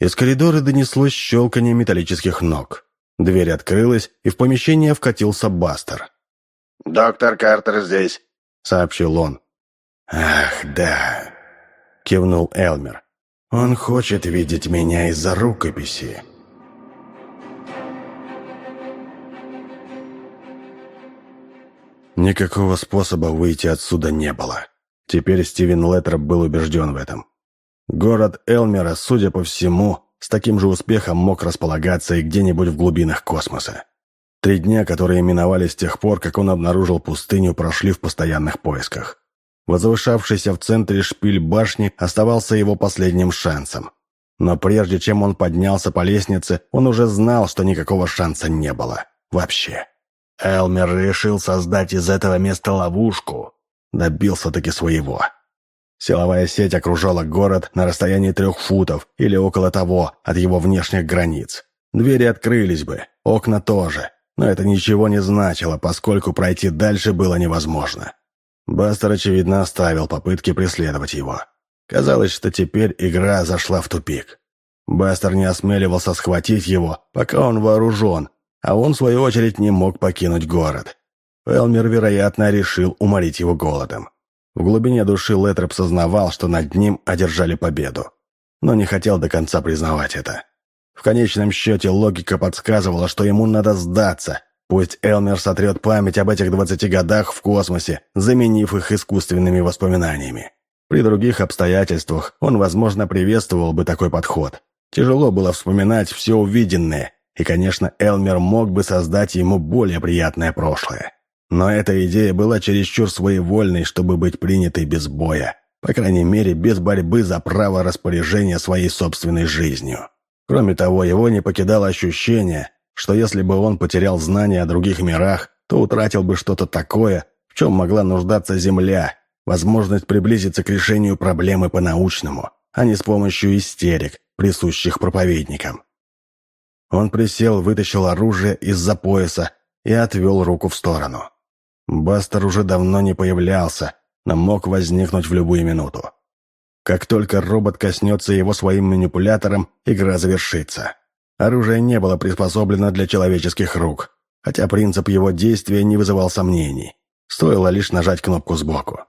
Из коридора донеслось щелканье металлических ног. Дверь открылась, и в помещение вкатился Бастер. «Доктор Картер здесь», — сообщил он. «Ах, да», — кивнул Элмер. «Он хочет видеть меня из-за рукописи». Никакого способа выйти отсюда не было. Теперь Стивен Леттер был убежден в этом. Город Элмера, судя по всему, с таким же успехом мог располагаться и где-нибудь в глубинах космоса. Три дня, которые миновали с тех пор, как он обнаружил пустыню, прошли в постоянных поисках. Возвышавшийся в центре шпиль башни оставался его последним шансом. Но прежде чем он поднялся по лестнице, он уже знал, что никакого шанса не было. Вообще. Элмер решил создать из этого места ловушку. Добился-таки своего. Силовая сеть окружала город на расстоянии трех футов или около того от его внешних границ. Двери открылись бы, окна тоже, но это ничего не значило, поскольку пройти дальше было невозможно. Бастер, очевидно, оставил попытки преследовать его. Казалось, что теперь игра зашла в тупик. Бастер не осмеливался схватить его, пока он вооружен, а он, в свою очередь, не мог покинуть город. Элмер, вероятно, решил уморить его голодом. В глубине души Летроп сознавал, что над ним одержали победу, но не хотел до конца признавать это. В конечном счете логика подсказывала, что ему надо сдаться. Пусть Элмер сотрет память об этих двадцати годах в космосе, заменив их искусственными воспоминаниями. При других обстоятельствах он, возможно, приветствовал бы такой подход. Тяжело было вспоминать все увиденное, и, конечно, Элмер мог бы создать ему более приятное прошлое. Но эта идея была чересчур своевольной, чтобы быть принятой без боя. По крайней мере, без борьбы за право распоряжения своей собственной жизнью. Кроме того, его не покидало ощущение, что если бы он потерял знания о других мирах, то утратил бы что-то такое, в чем могла нуждаться Земля, возможность приблизиться к решению проблемы по-научному, а не с помощью истерик, присущих проповедникам. Он присел, вытащил оружие из-за пояса и отвел руку в сторону. Бастер уже давно не появлялся, но мог возникнуть в любую минуту. Как только робот коснется его своим манипулятором, игра завершится. Оружие не было приспособлено для человеческих рук, хотя принцип его действия не вызывал сомнений. Стоило лишь нажать кнопку сбоку.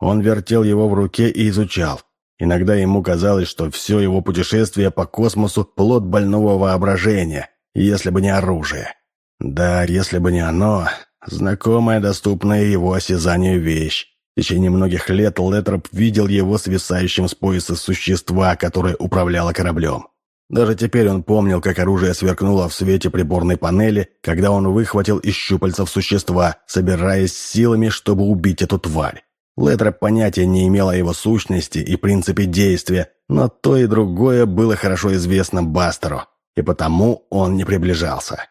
Он вертел его в руке и изучал, Иногда ему казалось, что все его путешествие по космосу – плод больного воображения, если бы не оружие. Да, если бы не оно, знакомая, доступная его осязанию вещь. В течение многих лет Летроп видел его свисающим с пояса существа, которое управляло кораблем. Даже теперь он помнил, как оружие сверкнуло в свете приборной панели, когда он выхватил из щупальцев существа, собираясь силами, чтобы убить эту тварь. Летра понятия не имела о его сущности и принципе действия, но то и другое было хорошо известно Бастеру, и потому он не приближался.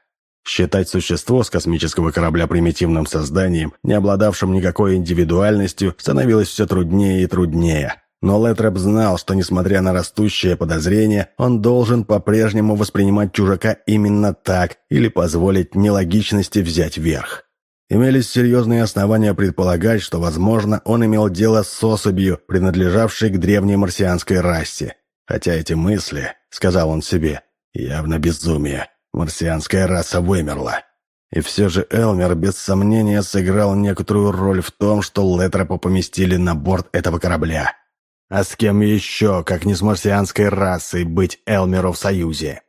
Считать существо с космического корабля примитивным созданием, не обладавшим никакой индивидуальностью, становилось все труднее и труднее. Но Летроп знал, что, несмотря на растущее подозрение, он должен по-прежнему воспринимать чужака именно так или позволить нелогичности взять верх. Имелись серьезные основания предполагать, что, возможно, он имел дело с особью, принадлежавшей к древней марсианской расе. Хотя эти мысли, сказал он себе, явно безумие. Марсианская раса вымерла. И все же Элмер без сомнения сыграл некоторую роль в том, что Летропа поместили на борт этого корабля. А с кем еще, как не с марсианской расой, быть Элмеру в Союзе?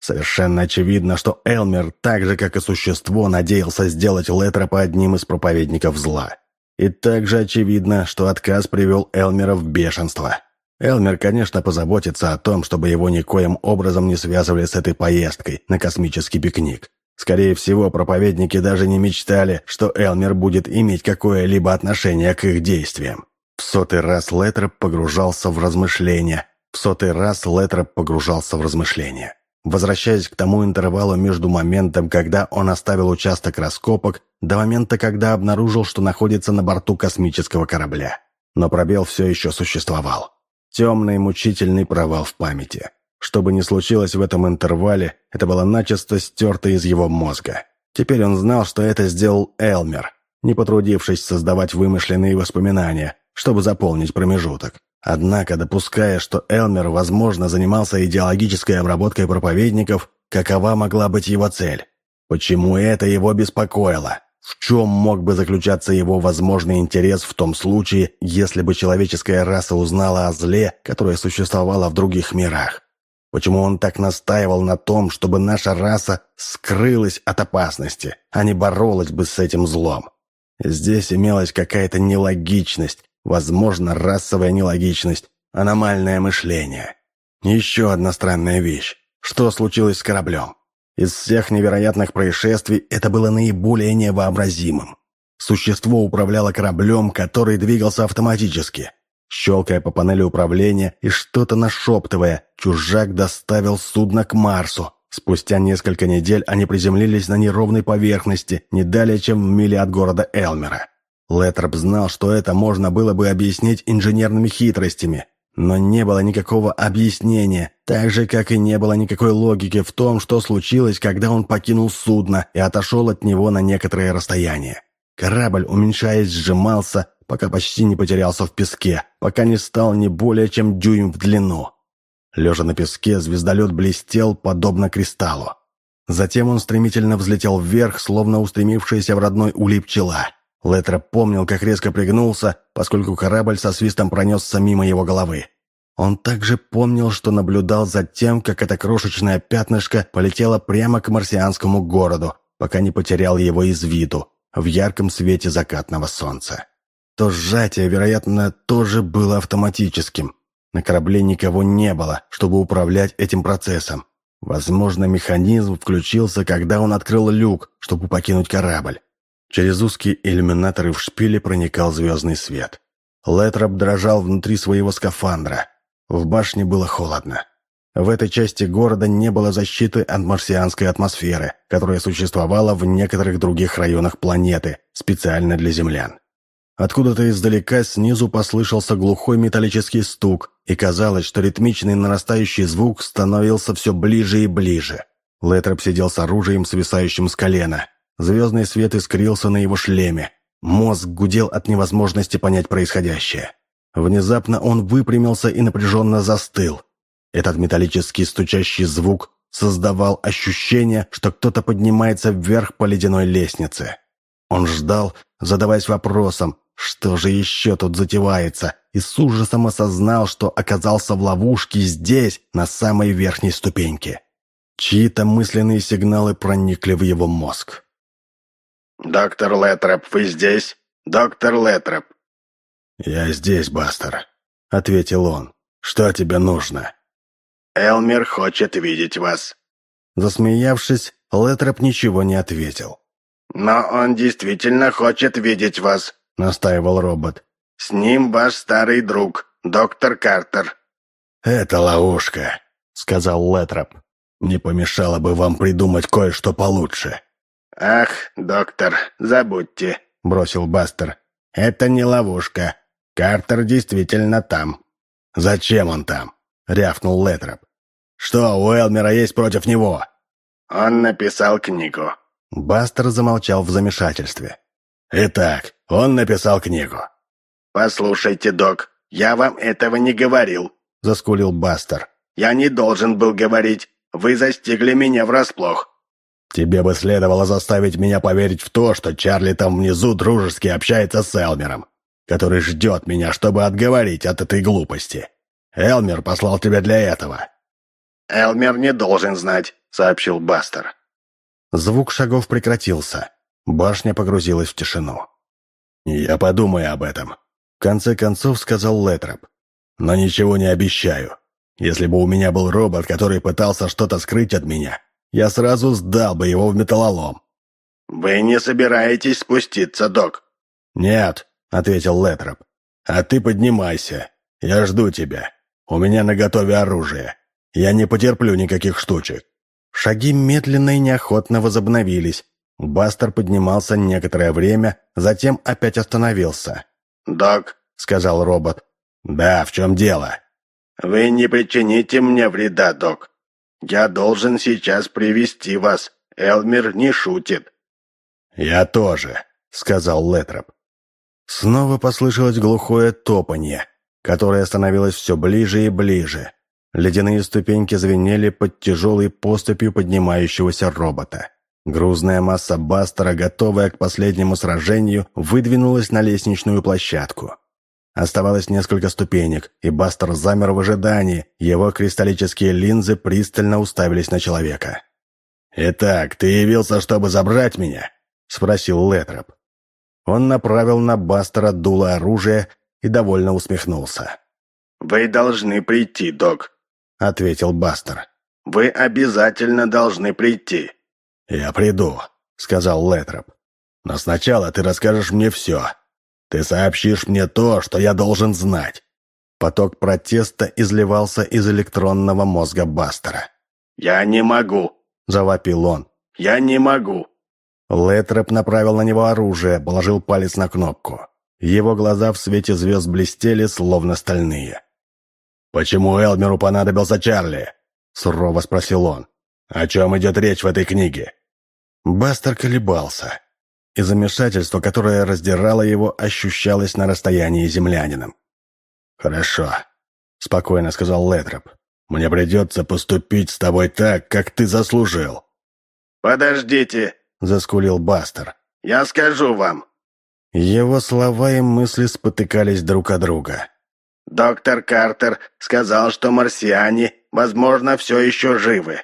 Совершенно очевидно, что Элмер, так же как и существо, надеялся сделать Летропа одним из проповедников зла. И также очевидно, что отказ привел Элмера в бешенство. Элмер, конечно, позаботится о том, чтобы его никоим образом не связывали с этой поездкой на космический пикник. Скорее всего, проповедники даже не мечтали, что Элмер будет иметь какое-либо отношение к их действиям. В сотый раз Летроп погружался в размышления. В сотый раз Летроп погружался в размышления возвращаясь к тому интервалу между моментом, когда он оставил участок раскопок, до момента, когда обнаружил, что находится на борту космического корабля. Но пробел все еще существовал. Темный мучительный провал в памяти. Что бы ни случилось в этом интервале, это было начисто стерто из его мозга. Теперь он знал, что это сделал Элмер, не потрудившись создавать вымышленные воспоминания, чтобы заполнить промежуток. Однако, допуская, что Элмер, возможно, занимался идеологической обработкой проповедников, какова могла быть его цель? Почему это его беспокоило? В чем мог бы заключаться его возможный интерес в том случае, если бы человеческая раса узнала о зле, которое существовало в других мирах? Почему он так настаивал на том, чтобы наша раса скрылась от опасности, а не боролась бы с этим злом? Здесь имелась какая-то нелогичность, возможно, расовая нелогичность, аномальное мышление. Еще одна странная вещь. Что случилось с кораблем? Из всех невероятных происшествий это было наиболее невообразимым. Существо управляло кораблем, который двигался автоматически. Щелкая по панели управления и что-то нашептывая, чужак доставил судно к Марсу. Спустя несколько недель они приземлились на неровной поверхности, не далее, чем в миле от города Элмера. Летроп знал, что это можно было бы объяснить инженерными хитростями, но не было никакого объяснения, так же, как и не было никакой логики в том, что случилось, когда он покинул судно и отошел от него на некоторое расстояние. Корабль, уменьшаясь, сжимался, пока почти не потерялся в песке, пока не стал не более чем дюйм в длину. Лежа на песке, звездолет блестел, подобно кристаллу. Затем он стремительно взлетел вверх, словно устремившаяся в родной улей пчела. Летро помнил, как резко пригнулся, поскольку корабль со свистом пронесся мимо его головы. Он также помнил, что наблюдал за тем, как это крошечное пятнышко полетело прямо к марсианскому городу, пока не потерял его из виду в ярком свете закатного солнца. То сжатие, вероятно, тоже было автоматическим. На корабле никого не было, чтобы управлять этим процессом. Возможно, механизм включился, когда он открыл люк, чтобы покинуть корабль. Через узкие иллюминаторы в шпиле проникал звездный свет. Летроп дрожал внутри своего скафандра. В башне было холодно. В этой части города не было защиты от марсианской атмосферы, которая существовала в некоторых других районах планеты, специально для землян. Откуда-то издалека снизу послышался глухой металлический стук, и казалось, что ритмичный нарастающий звук становился все ближе и ближе. Летроп сидел с оружием, свисающим с колена. Звездный свет искрился на его шлеме. Мозг гудел от невозможности понять происходящее. Внезапно он выпрямился и напряженно застыл. Этот металлический стучащий звук создавал ощущение, что кто-то поднимается вверх по ледяной лестнице. Он ждал, задаваясь вопросом, что же еще тут затевается, и с ужасом осознал, что оказался в ловушке здесь, на самой верхней ступеньке. Чьи-то мысленные сигналы проникли в его мозг. «Доктор Летроп, вы здесь? Доктор Летроп!» «Я здесь, Бастер», — ответил он. «Что тебе нужно?» «Элмер хочет видеть вас». Засмеявшись, Летроп ничего не ответил. «Но он действительно хочет видеть вас», — настаивал робот. «С ним ваш старый друг, доктор Картер». «Это ловушка», — сказал Летроп. «Не помешало бы вам придумать кое-что получше». «Ах, доктор, забудьте», — бросил Бастер. «Это не ловушка. Картер действительно там». «Зачем он там?» — рявкнул Летроп. «Что у Элмера есть против него?» «Он написал книгу». Бастер замолчал в замешательстве. «Итак, он написал книгу». «Послушайте, док, я вам этого не говорил», — заскулил Бастер. «Я не должен был говорить. Вы застигли меня врасплох». «Тебе бы следовало заставить меня поверить в то, что Чарли там внизу дружески общается с Элмером, который ждет меня, чтобы отговорить от этой глупости. Элмер послал тебя для этого». «Элмер не должен знать», — сообщил Бастер. Звук шагов прекратился. Башня погрузилась в тишину. «Я подумаю об этом», — в конце концов сказал Летроп. «Но ничего не обещаю. Если бы у меня был робот, который пытался что-то скрыть от меня, я сразу сдал бы его в металлолом». «Вы не собираетесь спуститься, док?» «Нет», — ответил Летроп. «А ты поднимайся. Я жду тебя. У меня наготове оружие. Я не потерплю никаких штучек». Шаги медленно и неохотно возобновились, Бастер поднимался некоторое время, затем опять остановился. «Док», — сказал робот. «Да, в чем дело?» «Вы не причините мне вреда, док. Я должен сейчас привести вас. Элмер не шутит». «Я тоже», — сказал Летроп. Снова послышалось глухое топанье, которое становилось все ближе и ближе. Ледяные ступеньки звенели под тяжелой поступью поднимающегося робота. Грузная масса Бастера, готовая к последнему сражению, выдвинулась на лестничную площадку. Оставалось несколько ступенек, и Бастер замер в ожидании. Его кристаллические линзы пристально уставились на человека. «Итак, ты явился, чтобы забрать меня?» — спросил Летроп. Он направил на Бастера дуло оружия и довольно усмехнулся. «Вы должны прийти, док», — ответил Бастер. «Вы обязательно должны прийти». «Я приду», — сказал Летроп. «Но сначала ты расскажешь мне все. Ты сообщишь мне то, что я должен знать». Поток протеста изливался из электронного мозга Бастера. «Я не могу», — завопил он. «Я не могу». Летроп направил на него оружие, положил палец на кнопку. Его глаза в свете звезд блестели, словно стальные. «Почему Элмеру понадобился Чарли?» — сурово спросил он. «О чем идет речь в этой книге?» Бастер колебался и замешательство, которое раздирало его, ощущалось на расстоянии землянином. «Хорошо», — спокойно сказал Летроп. «Мне придется поступить с тобой так, как ты заслужил». «Подождите», — заскулил Бастер. «Я скажу вам». Его слова и мысли спотыкались друг о друга. «Доктор Картер сказал, что марсиане, возможно, все еще живы.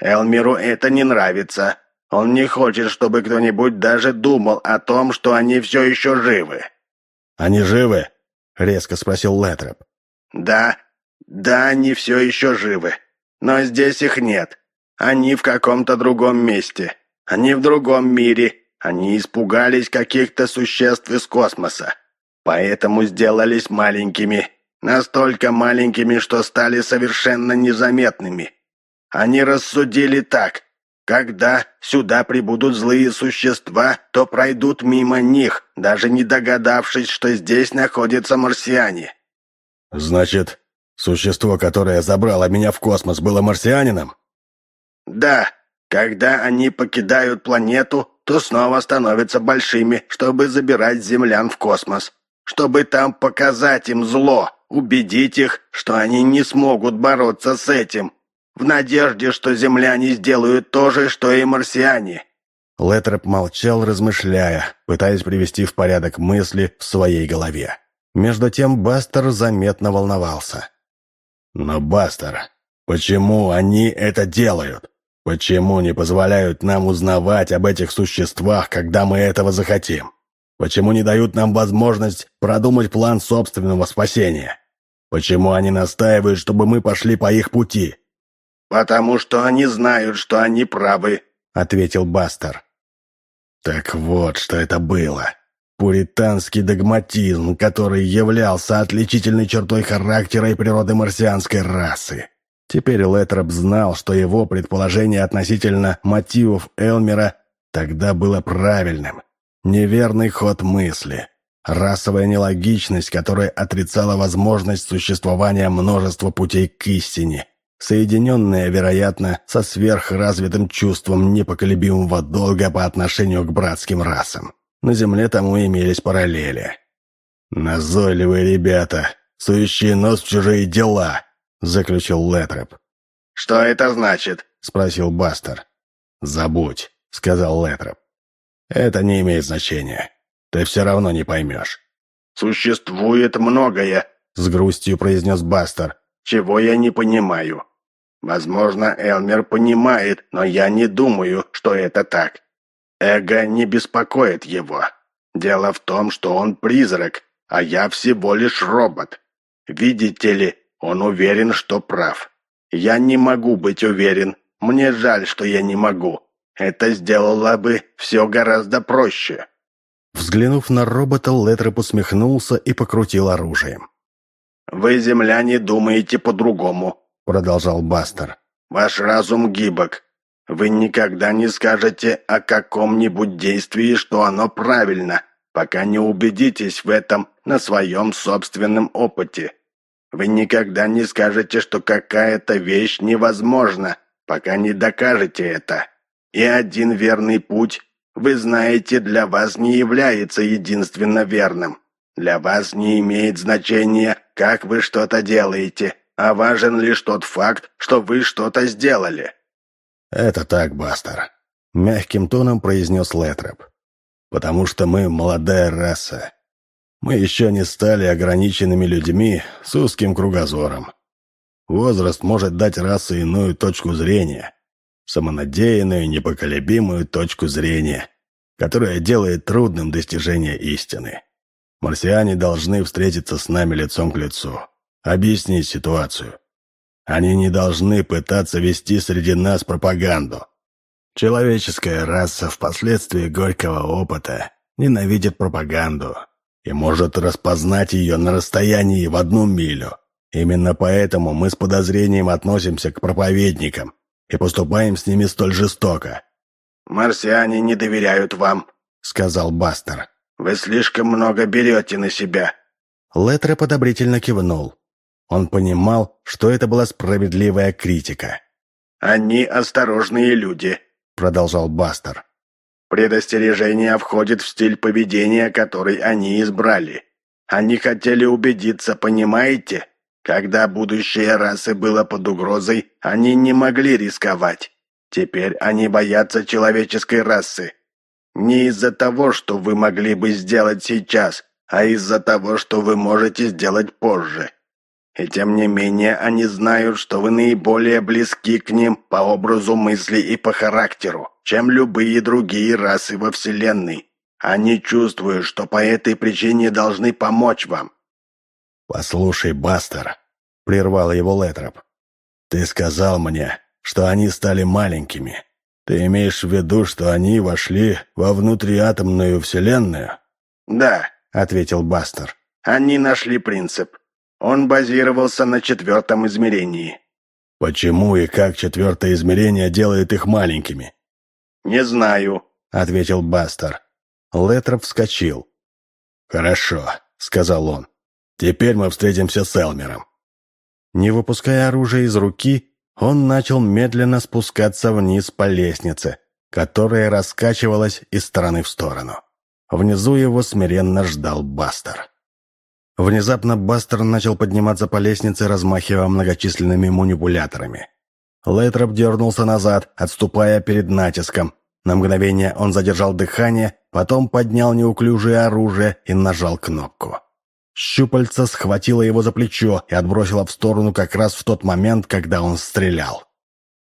Элмиру это не нравится. Он не хочет, чтобы кто-нибудь даже думал о том, что они все еще живы». «Они живы?» — резко спросил Летроп. «Да, да, они все еще живы. Но здесь их нет. Они в каком-то другом месте. Они в другом мире. Они испугались каких-то существ из космоса. Поэтому сделались маленькими. Настолько маленькими, что стали совершенно незаметными. Они рассудили так. Когда сюда прибудут злые существа, то пройдут мимо них, даже не догадавшись, что здесь находятся марсиане. Значит, существо, которое забрало меня в космос, было марсианином? Да. Когда они покидают планету, то снова становятся большими, чтобы забирать землян в космос. Чтобы там показать им зло, убедить их, что они не смогут бороться с этим, в надежде, что земляне сделают то же, что и марсиане». Летроп молчал, размышляя, пытаясь привести в порядок мысли в своей голове. Между тем Бастер заметно волновался. «Но, Бастер, почему они это делают? Почему не позволяют нам узнавать об этих существах, когда мы этого захотим? Почему не дают нам возможность продумать план собственного спасения? Почему они настаивают, чтобы мы пошли по их пути? «Потому что они знают, что они правы», — ответил Бастер. Так вот, что это было. Пуританский догматизм, который являлся отличительной чертой характера и природы марсианской расы. Теперь Летроп знал, что его предположение относительно мотивов Элмера тогда было правильным. Неверный ход мысли. Расовая нелогичность, которая отрицала возможность существования множества путей к истине – соединенное, вероятно, со сверхразвитым чувством непоколебимого долга по отношению к братским расам. На Земле тому имелись параллели. «Назойливые ребята, сующие нос в чужие дела», — заключил Летроп. «Что это значит?» — спросил Бастер. «Забудь», — сказал Летроп. «Это не имеет значения. Ты все равно не поймешь». «Существует многое», — с грустью произнес Бастер. «Чего я не понимаю. Возможно, Элмер понимает, но я не думаю, что это так. Эго не беспокоит его. Дело в том, что он призрак, а я всего лишь робот. Видите ли, он уверен, что прав. Я не могу быть уверен. Мне жаль, что я не могу. Это сделало бы все гораздо проще». Взглянув на робота, Летроп усмехнулся и покрутил оружием. «Вы, земляне, думаете по-другому продолжал Бастер. «Ваш разум гибок. Вы никогда не скажете о каком-нибудь действии, что оно правильно, пока не убедитесь в этом на своем собственном опыте. Вы никогда не скажете, что какая-то вещь невозможна, пока не докажете это. И один верный путь, вы знаете, для вас не является единственно верным. Для вас не имеет значения, как вы что-то делаете, а важен лишь тот факт, что вы что-то сделали». «Это так, Бастер», — Мягким тоном произнес Летроп. «Потому что мы молодая раса. Мы еще не стали ограниченными людьми с узким кругозором. Возраст может дать расе иную точку зрения, самонадеянную, непоколебимую точку зрения, которая делает трудным достижение истины. Марсиане должны встретиться с нами лицом к лицу, объяснить ситуацию. Они не должны пытаться вести среди нас пропаганду. Человеческая раса впоследствии горького опыта ненавидит пропаганду и может распознать ее на расстоянии в одну милю. Именно поэтому мы с подозрением относимся к проповедникам и поступаем с ними столь жестоко. «Марсиане не доверяют вам», — сказал Бастер. «Вы слишком много берете на себя». Летре подобрительно кивнул. Он понимал, что это была справедливая критика. «Они осторожные люди», — продолжал Бастер. «Предостережение входит в стиль поведения, который они избрали. Они хотели убедиться, понимаете? Когда будущее расы было под угрозой, они не могли рисковать. Теперь они боятся человеческой расы. Не из-за того, что вы могли бы сделать сейчас, а из-за того, что вы можете сделать позже. И тем не менее они знают, что вы наиболее близки к ним по образу мысли и по характеру, чем любые другие расы во Вселенной. Они чувствуют, что по этой причине должны помочь вам. «Послушай, Бастер», — прервал его Летроп, — «ты сказал мне, что они стали маленькими. Ты имеешь в виду, что они вошли во внутриатомную вселенную? Да, ответил Бастер. Они нашли принцип. Он базировался на четвертом измерении. Почему и как четвертое измерение делает их маленькими? Не знаю, ответил Бастер. Летров вскочил. «Хорошо», — сказал он. «Теперь мы встретимся с Элмером». Не выпуская оружие из руки, он начал медленно спускаться вниз по лестнице, которая раскачивалась из стороны в сторону. Внизу его смиренно ждал Бастер. Внезапно Бастер начал подниматься по лестнице, размахивая многочисленными манипуляторами. Лейтроп дернулся назад, отступая перед натиском. На мгновение он задержал дыхание, потом поднял неуклюжее оружие и нажал кнопку. Щупальца схватила его за плечо и отбросила в сторону как раз в тот момент, когда он стрелял.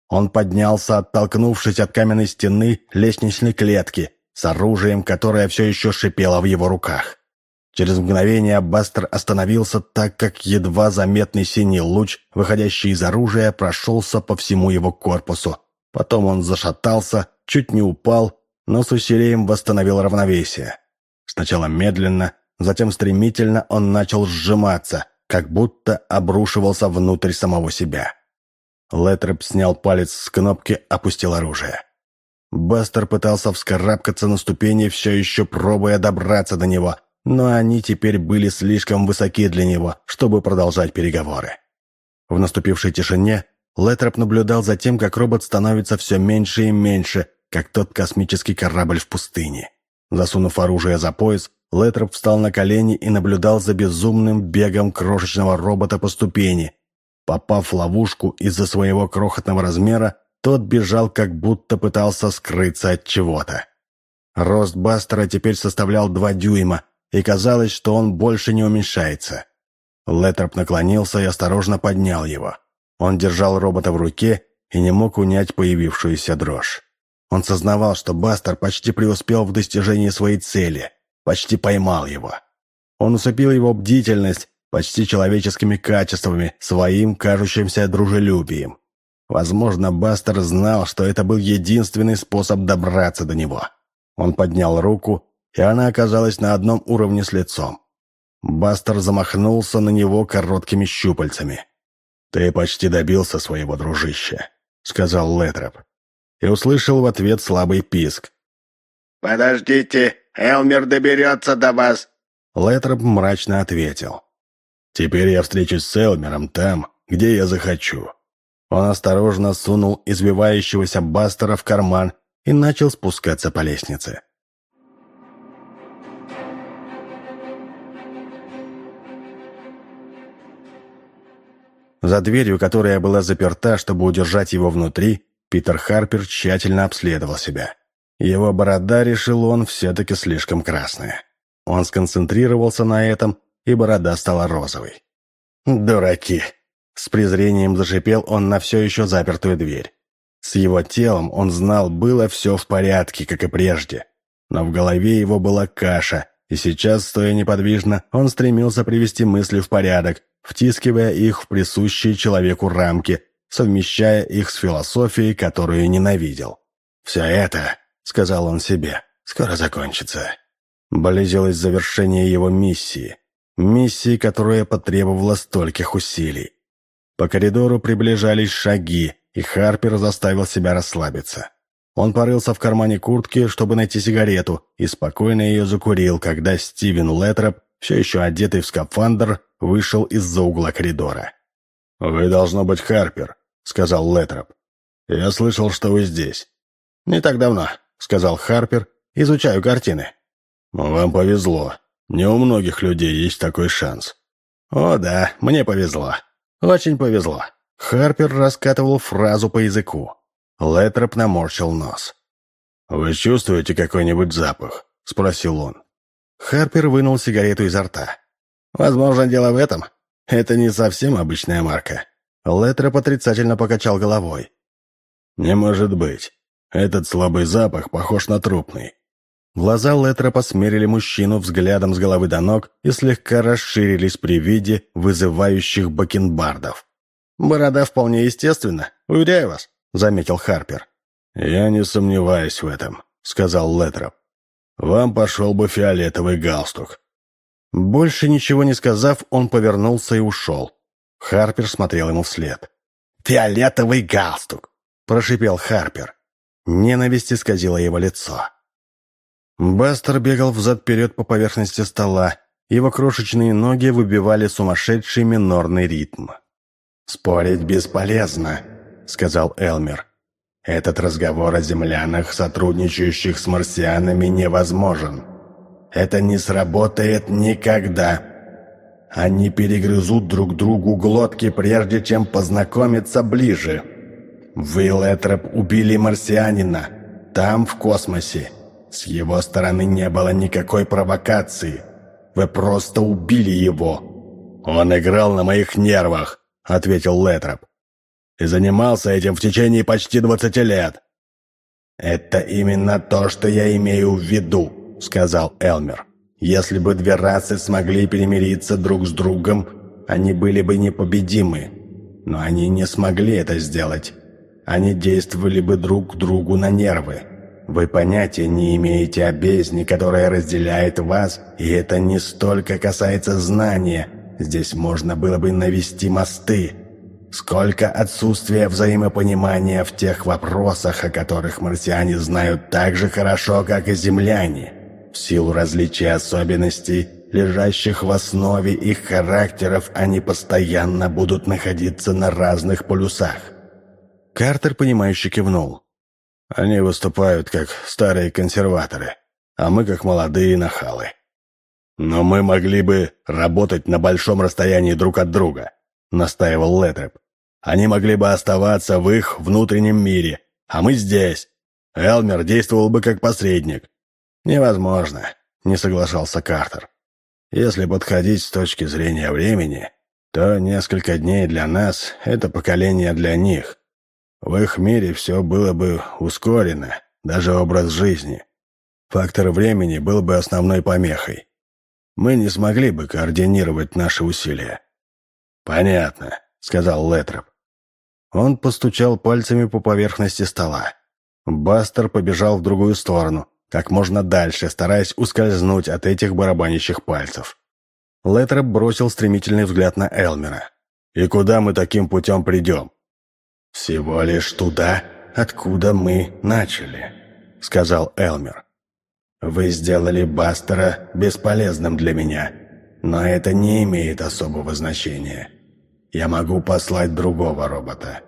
Он поднялся, оттолкнувшись от каменной стены лестничной клетки, с оружием, которое все еще шипело в его руках. Через мгновение Бастер остановился так, как едва заметный синий луч, выходящий из оружия, прошелся по всему его корпусу. Потом он зашатался, чуть не упал, но с усилием восстановил равновесие. Сначала медленно, Затем стремительно он начал сжиматься, как будто обрушивался внутрь самого себя. Летрэп снял палец с кнопки, опустил оружие. Бастер пытался вскарабкаться на ступени, все еще пробуя добраться до него, но они теперь были слишком высоки для него, чтобы продолжать переговоры. В наступившей тишине Летроп наблюдал за тем, как робот становится все меньше и меньше, как тот космический корабль в пустыне. Засунув оружие за пояс, Летроп встал на колени и наблюдал за безумным бегом крошечного робота по ступени. Попав в ловушку из-за своего крохотного размера, тот бежал, как будто пытался скрыться от чего-то. Рост Бастера теперь составлял два дюйма, и казалось, что он больше не уменьшается. Летроп наклонился и осторожно поднял его. Он держал робота в руке и не мог унять появившуюся дрожь. Он сознавал, что Бастер почти преуспел в достижении своей цели — почти поймал его. Он усыпил его бдительность почти человеческими качествами, своим кажущимся дружелюбием. Возможно, Бастер знал, что это был единственный способ добраться до него. Он поднял руку, и она оказалась на одном уровне с лицом. Бастер замахнулся на него короткими щупальцами. «Ты почти добился своего дружища», — сказал Летроп. И услышал в ответ слабый писк. «Подождите, Элмер доберется до вас!» Летроп мрачно ответил. «Теперь я встречусь с Элмером там, где я захочу». Он осторожно сунул избивающегося Бастера в карман и начал спускаться по лестнице. За дверью, которая была заперта, чтобы удержать его внутри, Питер Харпер тщательно обследовал себя. Его борода, решил он, все-таки слишком красная. Он сконцентрировался на этом, и борода стала розовой. «Дураки!» С презрением зашипел он на все еще запертую дверь. С его телом, он знал, было все в порядке, как и прежде. Но в голове его была каша, и сейчас, стоя неподвижно, он стремился привести мысли в порядок, втискивая их в присущие человеку рамки, совмещая их с философией, которую ненавидел. «Все это», — сказал он себе, — «скоро закончится». Близилось завершение его миссии. Миссии, которая потребовала стольких усилий. По коридору приближались шаги, и Харпер заставил себя расслабиться. Он порылся в кармане куртки, чтобы найти сигарету, и спокойно ее закурил, когда Стивен Летроп, все еще одетый в скафандр, вышел из-за угла коридора. «Вы, должно быть, Харпер», — сказал Летроп. «Я слышал, что вы здесь». «Не так давно», — сказал Харпер. «Изучаю картины». «Вам повезло. Не у многих людей есть такой шанс». «О да, мне повезло. Очень повезло». Харпер раскатывал фразу по языку. Летроп наморщил нос. «Вы чувствуете какой-нибудь запах?» — спросил он. Харпер вынул сигарету изо рта. «Возможно, дело в этом. Это не совсем обычная марка». Летроп отрицательно покачал головой. «Не может быть. Этот слабый запах похож на трупный». Глаза Летропа смерили мужчину взглядом с головы до ног и слегка расширились при виде вызывающих бакенбардов. «Борода вполне естественна, уверяю вас», — заметил Харпер. «Я не сомневаюсь в этом», — сказал Летроп. «Вам пошел бы фиолетовый галстук». Больше ничего не сказав, он повернулся и ушел. Харпер смотрел ему вслед. «Фиолетовый галстук!» — прошипел Харпер. Ненависть исказила его лицо. Бастер бегал взад-вперед по поверхности стола. Его крошечные ноги выбивали сумасшедший минорный ритм. «Спорить бесполезно», — сказал Элмер. «Этот разговор о землянах, сотрудничающих с марсианами, невозможен. Это не сработает никогда. Они перегрызут друг другу глотки, прежде чем познакомиться ближе. Вы, Летроп, убили марсианина. Там, в космосе. С его стороны не было никакой провокации. Вы просто убили его». «Он играл на моих нервах», — ответил Летроп и занимался этим в течение почти двадцати лет». «Это именно то, что я имею в виду», — сказал Элмер. «Если бы две расы смогли перемириться друг с другом, они были бы непобедимы. Но они не смогли это сделать. Они действовали бы друг другу на нервы. Вы понятия не имеете о бездне, которая разделяет вас, и это не столько касается знания. Здесь можно было бы навести мосты, Сколько отсутствия взаимопонимания в тех вопросах, о которых марсиане знают так же хорошо, как и земляне, в силу различия особенностей, лежащих в основе их характеров, они постоянно будут находиться на разных полюсах. Картер, понимающе кивнул. Они выступают как старые консерваторы, а мы как молодые нахалы. Но мы могли бы работать на большом расстоянии друг от друга, настаивал Летреп. Они могли бы оставаться в их внутреннем мире, а мы здесь. Элмер действовал бы как посредник». «Невозможно», — не соглашался Картер. «Если подходить с точки зрения времени, то несколько дней для нас — это поколение для них. В их мире все было бы ускорено, даже образ жизни. Фактор времени был бы основной помехой. Мы не смогли бы координировать наши усилия». «Понятно», — сказал Летроп. Он постучал пальцами по поверхности стола. Бастер побежал в другую сторону, как можно дальше, стараясь ускользнуть от этих барабанящих пальцев. Летроп бросил стремительный взгляд на Элмера. «И куда мы таким путем придем?» «Всего лишь туда, откуда мы начали», — сказал Элмер. «Вы сделали Бастера бесполезным для меня, но это не имеет особого значения. Я могу послать другого робота».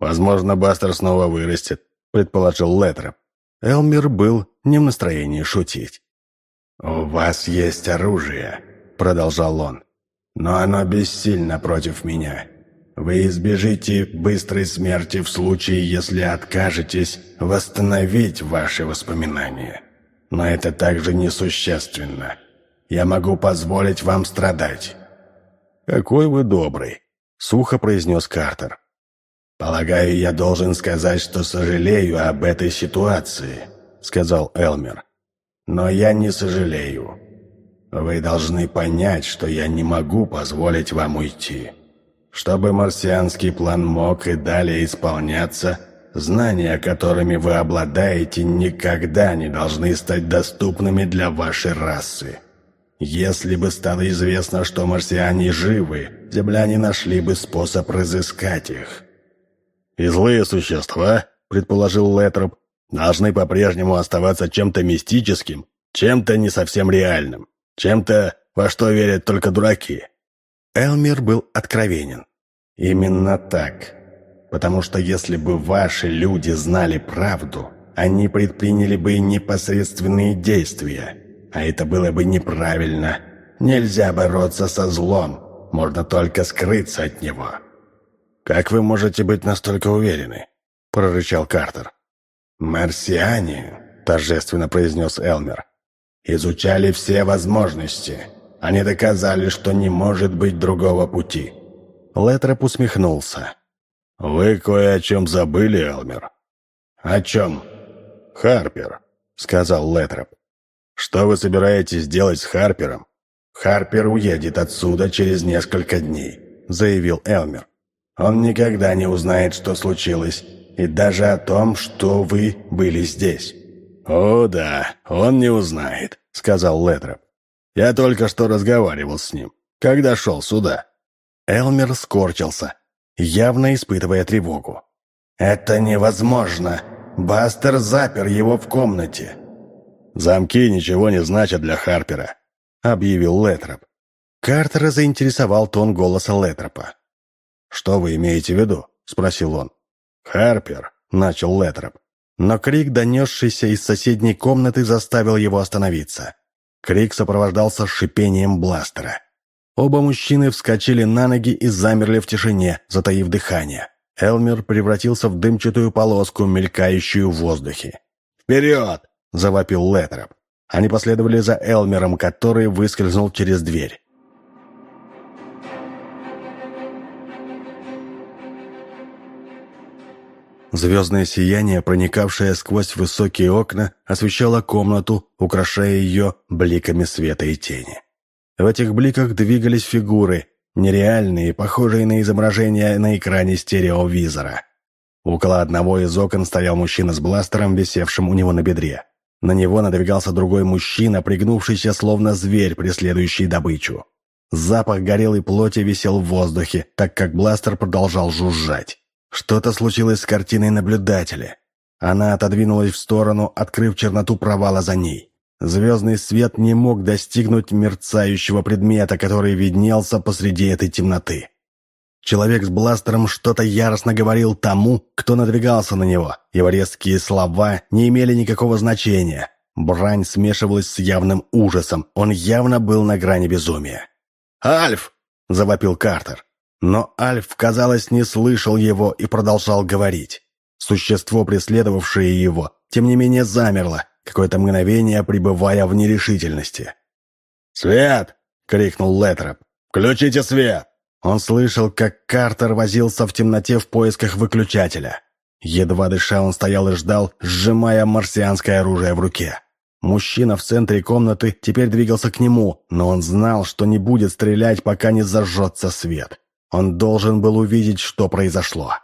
«Возможно, Бастер снова вырастет», — предположил Летроп. Элмер был не в настроении шутить. «У вас есть оружие», — продолжал он, — «но оно бессильно против меня. Вы избежите быстрой смерти в случае, если откажетесь восстановить ваши воспоминания. Но это также несущественно. Я могу позволить вам страдать». «Какой вы добрый», — сухо произнес Картер. «Полагаю, я должен сказать, что сожалею об этой ситуации», — сказал Элмер. «Но я не сожалею. Вы должны понять, что я не могу позволить вам уйти». Чтобы марсианский план мог и далее исполняться, знания, которыми вы обладаете, никогда не должны стать доступными для вашей расы. Если бы стало известно, что марсиане живы, земляне нашли бы способ разыскать их. «И злые существа», — предположил Летроп, «должны по-прежнему оставаться чем-то мистическим, чем-то не совсем реальным, чем-то, во что верят только дураки». Элмер был откровенен. «Именно так. Потому что если бы ваши люди знали правду, они предприняли бы непосредственные действия. А это было бы неправильно. Нельзя бороться со злом. Можно только скрыться от него». «Как вы можете быть настолько уверены?» – прорычал Картер. «Марсиане», – торжественно произнес Элмер, – «изучали все возможности». Они доказали, что не может быть другого пути». Летроп усмехнулся. «Вы кое о чем забыли, Элмер?» «О чем?» «Харпер», — сказал Летроп. «Что вы собираетесь делать с Харпером?» «Харпер уедет отсюда через несколько дней», — заявил Элмер. «Он никогда не узнает, что случилось, и даже о том, что вы были здесь». «О да, он не узнает», — сказал Летроп. Я только что разговаривал с ним, когда шел сюда». Элмер скорчился, явно испытывая тревогу. «Это невозможно. Бастер запер его в комнате». «Замки ничего не значат для Харпера», — объявил Летроп. Картера заинтересовал тон голоса Летропа. «Что вы имеете в виду?» — спросил он. «Харпер», — начал Летроп. Но крик, донесшийся из соседней комнаты, заставил его остановиться. Крик сопровождался шипением бластера. Оба мужчины вскочили на ноги и замерли в тишине, затаив дыхание. Элмер превратился в дымчатую полоску, мелькающую в воздухе. «Вперед!» — завопил Летроп. Они последовали за Элмером, который выскользнул через дверь. Звездное сияние, проникавшее сквозь высокие окна, освещало комнату, украшая ее бликами света и тени. В этих бликах двигались фигуры, нереальные, похожие на изображения на экране стереовизора. Около одного из окон стоял мужчина с бластером, висевшим у него на бедре. На него надвигался другой мужчина, пригнувшийся словно зверь, преследующий добычу. Запах горелой плоти висел в воздухе, так как бластер продолжал жужжать. Что-то случилось с картиной наблюдателя. Она отодвинулась в сторону, открыв черноту провала за ней. Звездный свет не мог достигнуть мерцающего предмета, который виднелся посреди этой темноты. Человек с бластером что-то яростно говорил тому, кто надвигался на него. Его резкие слова не имели никакого значения. Брань смешивалась с явным ужасом. Он явно был на грани безумия. «Альф!» – завопил Картер. Но Альф, казалось, не слышал его и продолжал говорить. Существо, преследовавшее его, тем не менее замерло, какое-то мгновение пребывая в нерешительности. «Свет!» — крикнул Летроп. «Включите свет!» Он слышал, как Картер возился в темноте в поисках выключателя. Едва дыша, он стоял и ждал, сжимая марсианское оружие в руке. Мужчина в центре комнаты теперь двигался к нему, но он знал, что не будет стрелять, пока не зажжется свет. Он должен был увидеть, что произошло.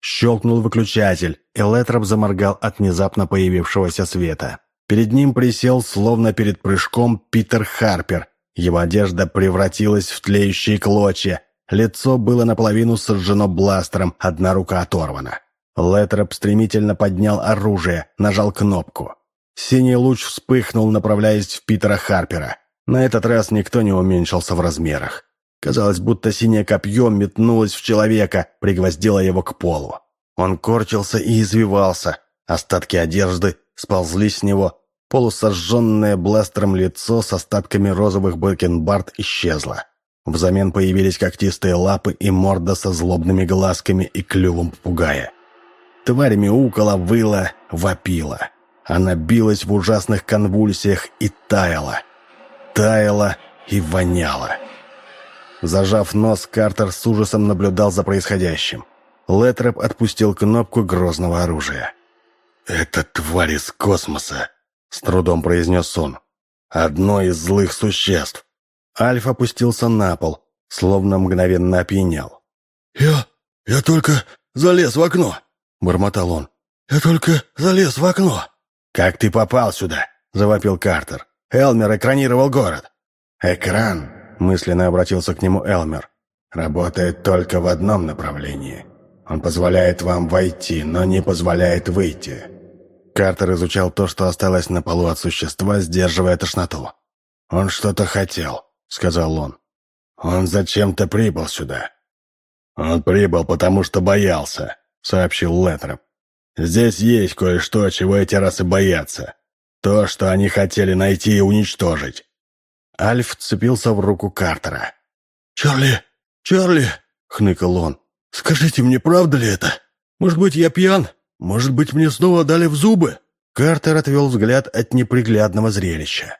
Щелкнул выключатель, и Летроп заморгал от внезапно появившегося света. Перед ним присел, словно перед прыжком, Питер Харпер. Его одежда превратилась в тлеющие клочья. Лицо было наполовину сожжено бластером, одна рука оторвана. Летроп стремительно поднял оружие, нажал кнопку. Синий луч вспыхнул, направляясь в Питера Харпера. На этот раз никто не уменьшился в размерах. Казалось, будто синее копье метнулось в человека, пригвоздило его к полу. Он корчился и извивался. Остатки одежды сползли с него. Полусожженное бластером лицо с остатками розовых бакенбард исчезло. Взамен появились когтистые лапы и морда со злобными глазками и клювом попугая. Тварь мяукала, выла, вопила. Она билась в ужасных конвульсиях и таяла. Таяла и воняла. Зажав нос, Картер с ужасом наблюдал за происходящим. Летроп отпустил кнопку грозного оружия. «Это тварь из космоса», — с трудом произнес он. «Одно из злых существ». Альф опустился на пол, словно мгновенно опьянял. «Я... я только залез в окно», — бормотал он. «Я только залез в окно». «Как ты попал сюда?» — завопил Картер. «Элмер экранировал город». «Экран», — мысленно обратился к нему Элмер, — «работает только в одном направлении. Он позволяет вам войти, но не позволяет выйти». Картер изучал то, что осталось на полу от существа, сдерживая тошноту. «Он что-то хотел», — сказал он. «Он зачем-то прибыл сюда». «Он прибыл, потому что боялся», — сообщил Летроп. «Здесь есть кое-что, чего эти расы боятся. То, что они хотели найти и уничтожить». Альф цепился в руку Картера. «Чарли! Чарли!» — хныкал он. «Скажите мне, правда ли это? Может быть, я пьян? Может быть, мне снова дали в зубы?» Картер отвел взгляд от неприглядного зрелища.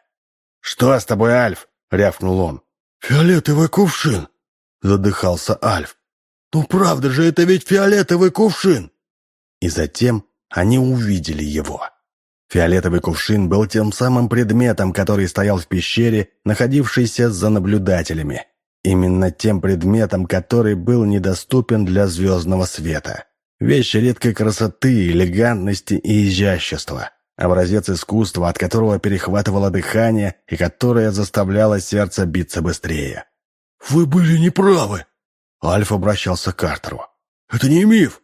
«Что с тобой, Альф?» — рявкнул он. «Фиолетовый кувшин!» — задыхался Альф. «Ну правда же, это ведь фиолетовый кувшин!» И затем они увидели его. Фиолетовый кувшин был тем самым предметом, который стоял в пещере, находившейся за наблюдателями. Именно тем предметом, который был недоступен для звездного света. Вещь редкой красоты, элегантности и изящества. Образец искусства, от которого перехватывало дыхание и которое заставляло сердце биться быстрее. «Вы были неправы!» Альф обращался к Картеру. «Это не миф!»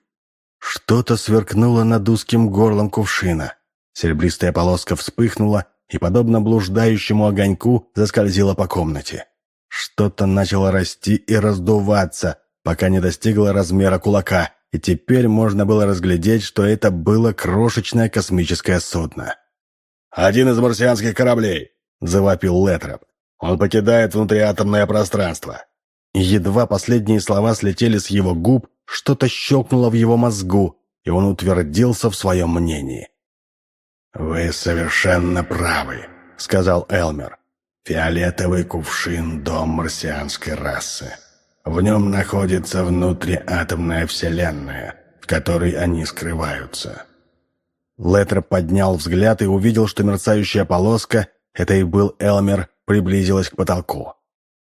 Что-то сверкнуло над узким горлом кувшина. Серебристая полоска вспыхнула и, подобно блуждающему огоньку, заскользила по комнате. Что-то начало расти и раздуваться, пока не достигло размера кулака, и теперь можно было разглядеть, что это было крошечное космическое судно. «Один из марсианских кораблей!» — завопил Летроп. «Он покидает внутриатомное пространство!» Едва последние слова слетели с его губ, что-то щелкнуло в его мозгу, и он утвердился в своем мнении. «Вы совершенно правы», — сказал Элмер. Фиолетовый кувшин – дом марсианской расы. В нем находится внутриатомная вселенная, в которой они скрываются. Леттер поднял взгляд и увидел, что мерцающая полоска, это и был Элмер, приблизилась к потолку.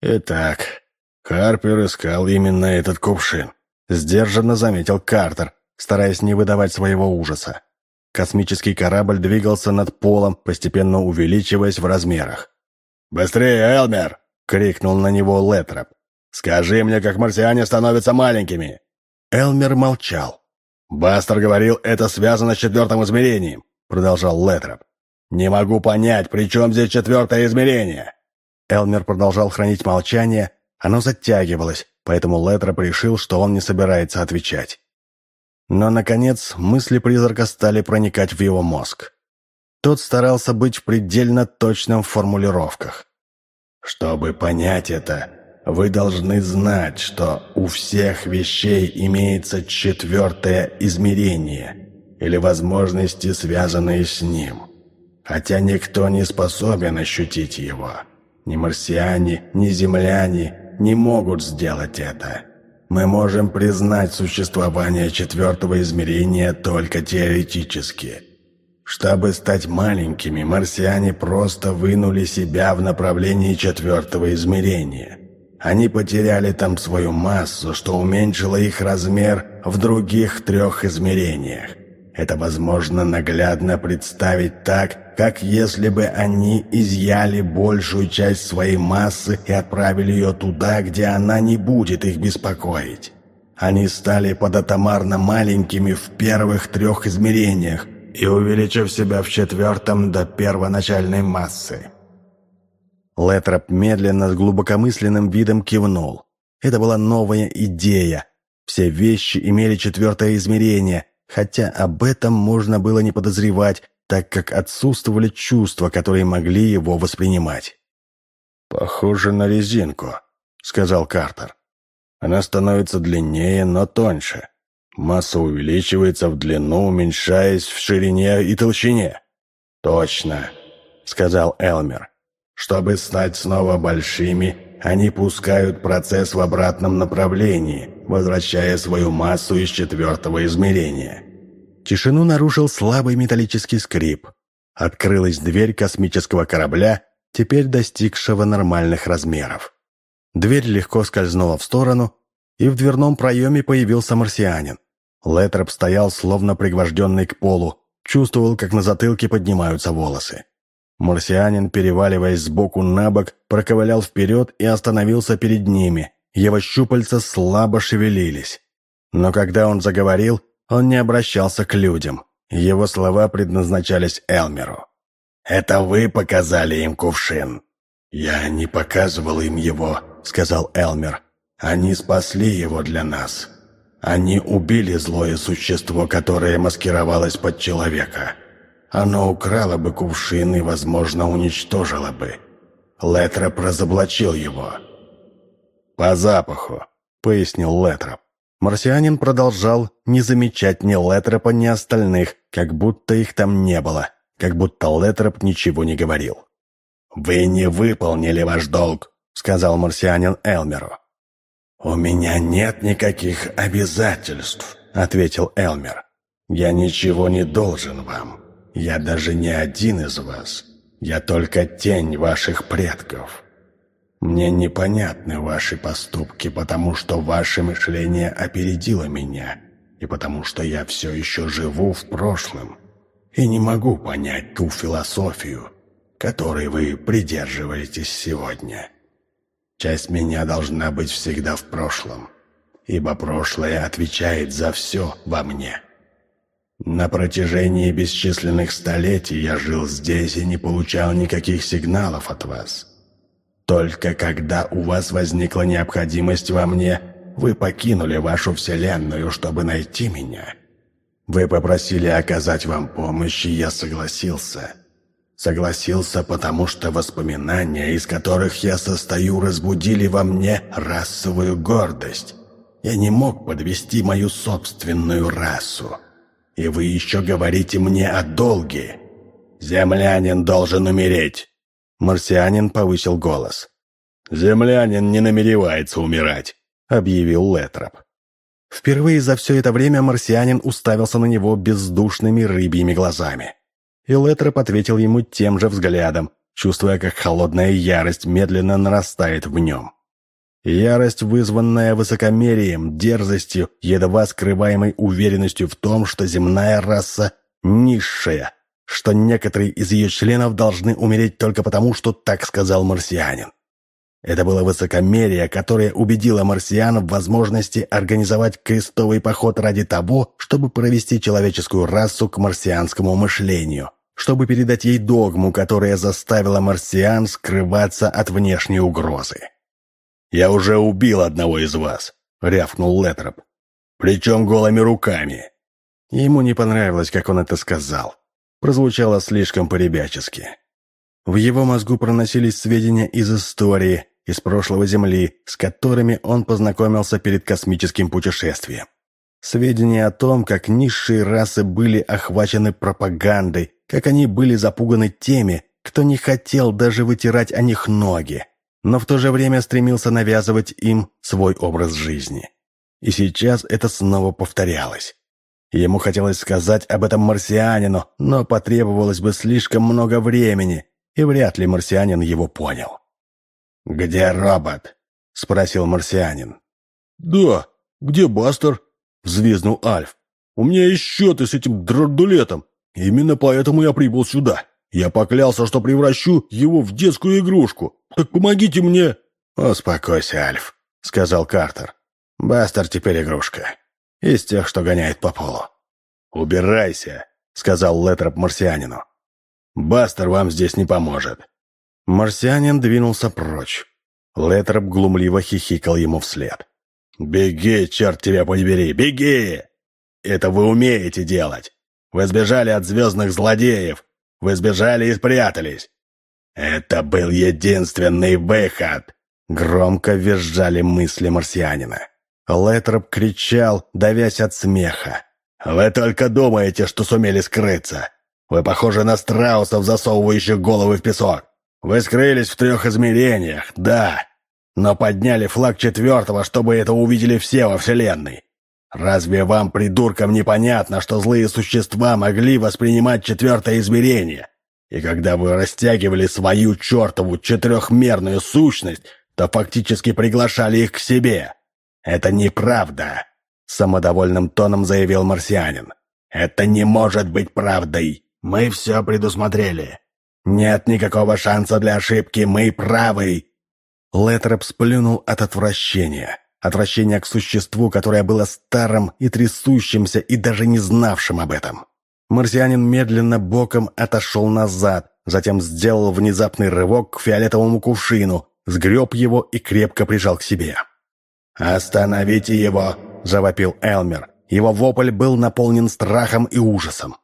«Итак, Харпер искал именно этот кувшин», — сдержанно заметил Картер, стараясь не выдавать своего ужаса. Космический корабль двигался над полом, постепенно увеличиваясь в размерах. «Быстрее, Элмер!» — крикнул на него Летроп. «Скажи мне, как марсиане становятся маленькими!» Элмер молчал. «Бастер говорил, это связано с четвертым измерением», — продолжал Летроп. «Не могу понять, при чем здесь четвертое измерение?» Элмер продолжал хранить молчание, оно затягивалось, поэтому Летроп решил, что он не собирается отвечать. Но, наконец, мысли призрака стали проникать в его мозг. Тот старался быть в предельно точном в формулировках. «Чтобы понять это, вы должны знать, что у всех вещей имеется четвертое измерение или возможности, связанные с ним, хотя никто не способен ощутить его. Ни марсиане, ни земляне не могут сделать это. Мы можем признать существование четвертого измерения только теоретически». Чтобы стать маленькими, марсиане просто вынули себя в направлении четвертого измерения. Они потеряли там свою массу, что уменьшило их размер в других трех измерениях. Это возможно наглядно представить так, как если бы они изъяли большую часть своей массы и отправили ее туда, где она не будет их беспокоить. Они стали податомарно маленькими в первых трех измерениях, и увеличив себя в четвертом до первоначальной массы. Летроп медленно с глубокомысленным видом кивнул. Это была новая идея. Все вещи имели четвертое измерение, хотя об этом можно было не подозревать, так как отсутствовали чувства, которые могли его воспринимать. «Похоже на резинку», — сказал Картер. «Она становится длиннее, но тоньше. Масса увеличивается в длину, уменьшаясь в ширине и толщине». «Точно», — сказал Элмер. «Чтобы стать снова большими, они пускают процесс в обратном направлении, возвращая свою массу из четвертого измерения». Тишину нарушил слабый металлический скрип. Открылась дверь космического корабля, теперь достигшего нормальных размеров. Дверь легко скользнула в сторону, и в дверном проеме появился марсианин. Летроп стоял, словно пригвожденный к полу, чувствовал, как на затылке поднимаются волосы. Марсианин, переваливаясь сбоку на бок, проковылял вперед и остановился перед ними. Его щупальца слабо шевелились. Но когда он заговорил, он не обращался к людям. Его слова предназначались Элмеру. «Это вы показали им кувшин?» «Я не показывал им его», — сказал Элмер. «Они спасли его для нас. Они убили злое существо, которое маскировалось под человека. Оно украло бы кувшин и, возможно, уничтожило бы. Летроп разоблачил его». «По запаху», — пояснил Летроп. Марсианин продолжал не замечать ни Летропа, ни остальных, как будто их там не было, как будто Летроп ничего не говорил. «Вы не выполнили ваш долг», — сказал марсианин Элмеру. «У меня нет никаких обязательств», — ответил Элмер. «Я ничего не должен вам. Я даже не один из вас. Я только тень ваших предков. Мне непонятны ваши поступки, потому что ваше мышление опередило меня, и потому что я все еще живу в прошлом, и не могу понять ту философию, которой вы придерживаетесь сегодня. Часть меня должна быть всегда в прошлом, ибо прошлое отвечает за все во мне. На протяжении бесчисленных столетий я жил здесь и не получал никаких сигналов от вас». Только когда у вас возникла необходимость во мне, вы покинули вашу вселенную, чтобы найти меня. Вы попросили оказать вам помощь, и я согласился. Согласился, потому что воспоминания, из которых я состою, разбудили во мне расовую гордость. Я не мог подвести мою собственную расу. И вы еще говорите мне о долге. Землянин должен умереть. Марсианин повысил голос. «Землянин не намеревается умирать», — объявил Летроп. Впервые за все это время марсианин уставился на него бездушными рыбьими глазами. И Летроп ответил ему тем же взглядом, чувствуя, как холодная ярость медленно нарастает в нем. Ярость, вызванная высокомерием, дерзостью, едва скрываемой уверенностью в том, что земная раса низшая, что некоторые из ее членов должны умереть только потому, что так сказал марсианин. Это было высокомерие, которое убедило марсиан в возможности организовать крестовый поход ради того, чтобы провести человеческую расу к марсианскому мышлению, чтобы передать ей догму, которая заставила марсиан скрываться от внешней угрозы. «Я уже убил одного из вас», — рявкнул Летроп. «Причем голыми руками». Ему не понравилось, как он это сказал прозвучало слишком по-ребячески. В его мозгу проносились сведения из истории, из прошлого Земли, с которыми он познакомился перед космическим путешествием. Сведения о том, как низшие расы были охвачены пропагандой, как они были запуганы теми, кто не хотел даже вытирать о них ноги, но в то же время стремился навязывать им свой образ жизни. И сейчас это снова повторялось. Ему хотелось сказать об этом марсианину, но потребовалось бы слишком много времени, и вряд ли марсианин его понял. «Где робот?» — спросил марсианин. «Да, где Бастер?» — взвизнул Альф. «У меня есть счеты с этим драндулетом. Именно поэтому я прибыл сюда. Я поклялся, что превращу его в детскую игрушку. Так помогите мне!» «Успокойся, Альф», — сказал Картер. «Бастер теперь игрушка. Из тех, что гоняет по полу. «Убирайся», — сказал Летроп марсианину. «Бастер вам здесь не поможет». Марсианин двинулся прочь. Летроп глумливо хихикал ему вслед. «Беги, черт тебя побери, беги! Это вы умеете делать. Вы сбежали от звездных злодеев. Вы сбежали и спрятались. Это был единственный выход. Громко визжали мысли марсианина. Летроп кричал, давясь от смеха. «Вы только думаете, что сумели скрыться. Вы похожи на страусов, засовывающих головы в песок. Вы скрылись в трех измерениях, да, но подняли флаг четвертого, чтобы это увидели все во Вселенной. Разве вам, придуркам, непонятно, что злые существа могли воспринимать четвертое измерение? И когда вы растягивали свою чертову четырехмерную сущность, то фактически приглашали их к себе. Это неправда, самодовольным тоном заявил марсианин. Это не может быть правдой. Мы все предусмотрели. Нет никакого шанса для ошибки, мы правы. Летроп сплюнул от отвращения. Отвращение к существу, которое было старым и трясущимся, и даже не знавшим об этом. Марсианин медленно боком отошел назад, затем сделал внезапный рывок к фиолетовому кувшину, сгреб его и крепко прижал к себе. «Остановите его!» – завопил Элмер. Его вопль был наполнен страхом и ужасом.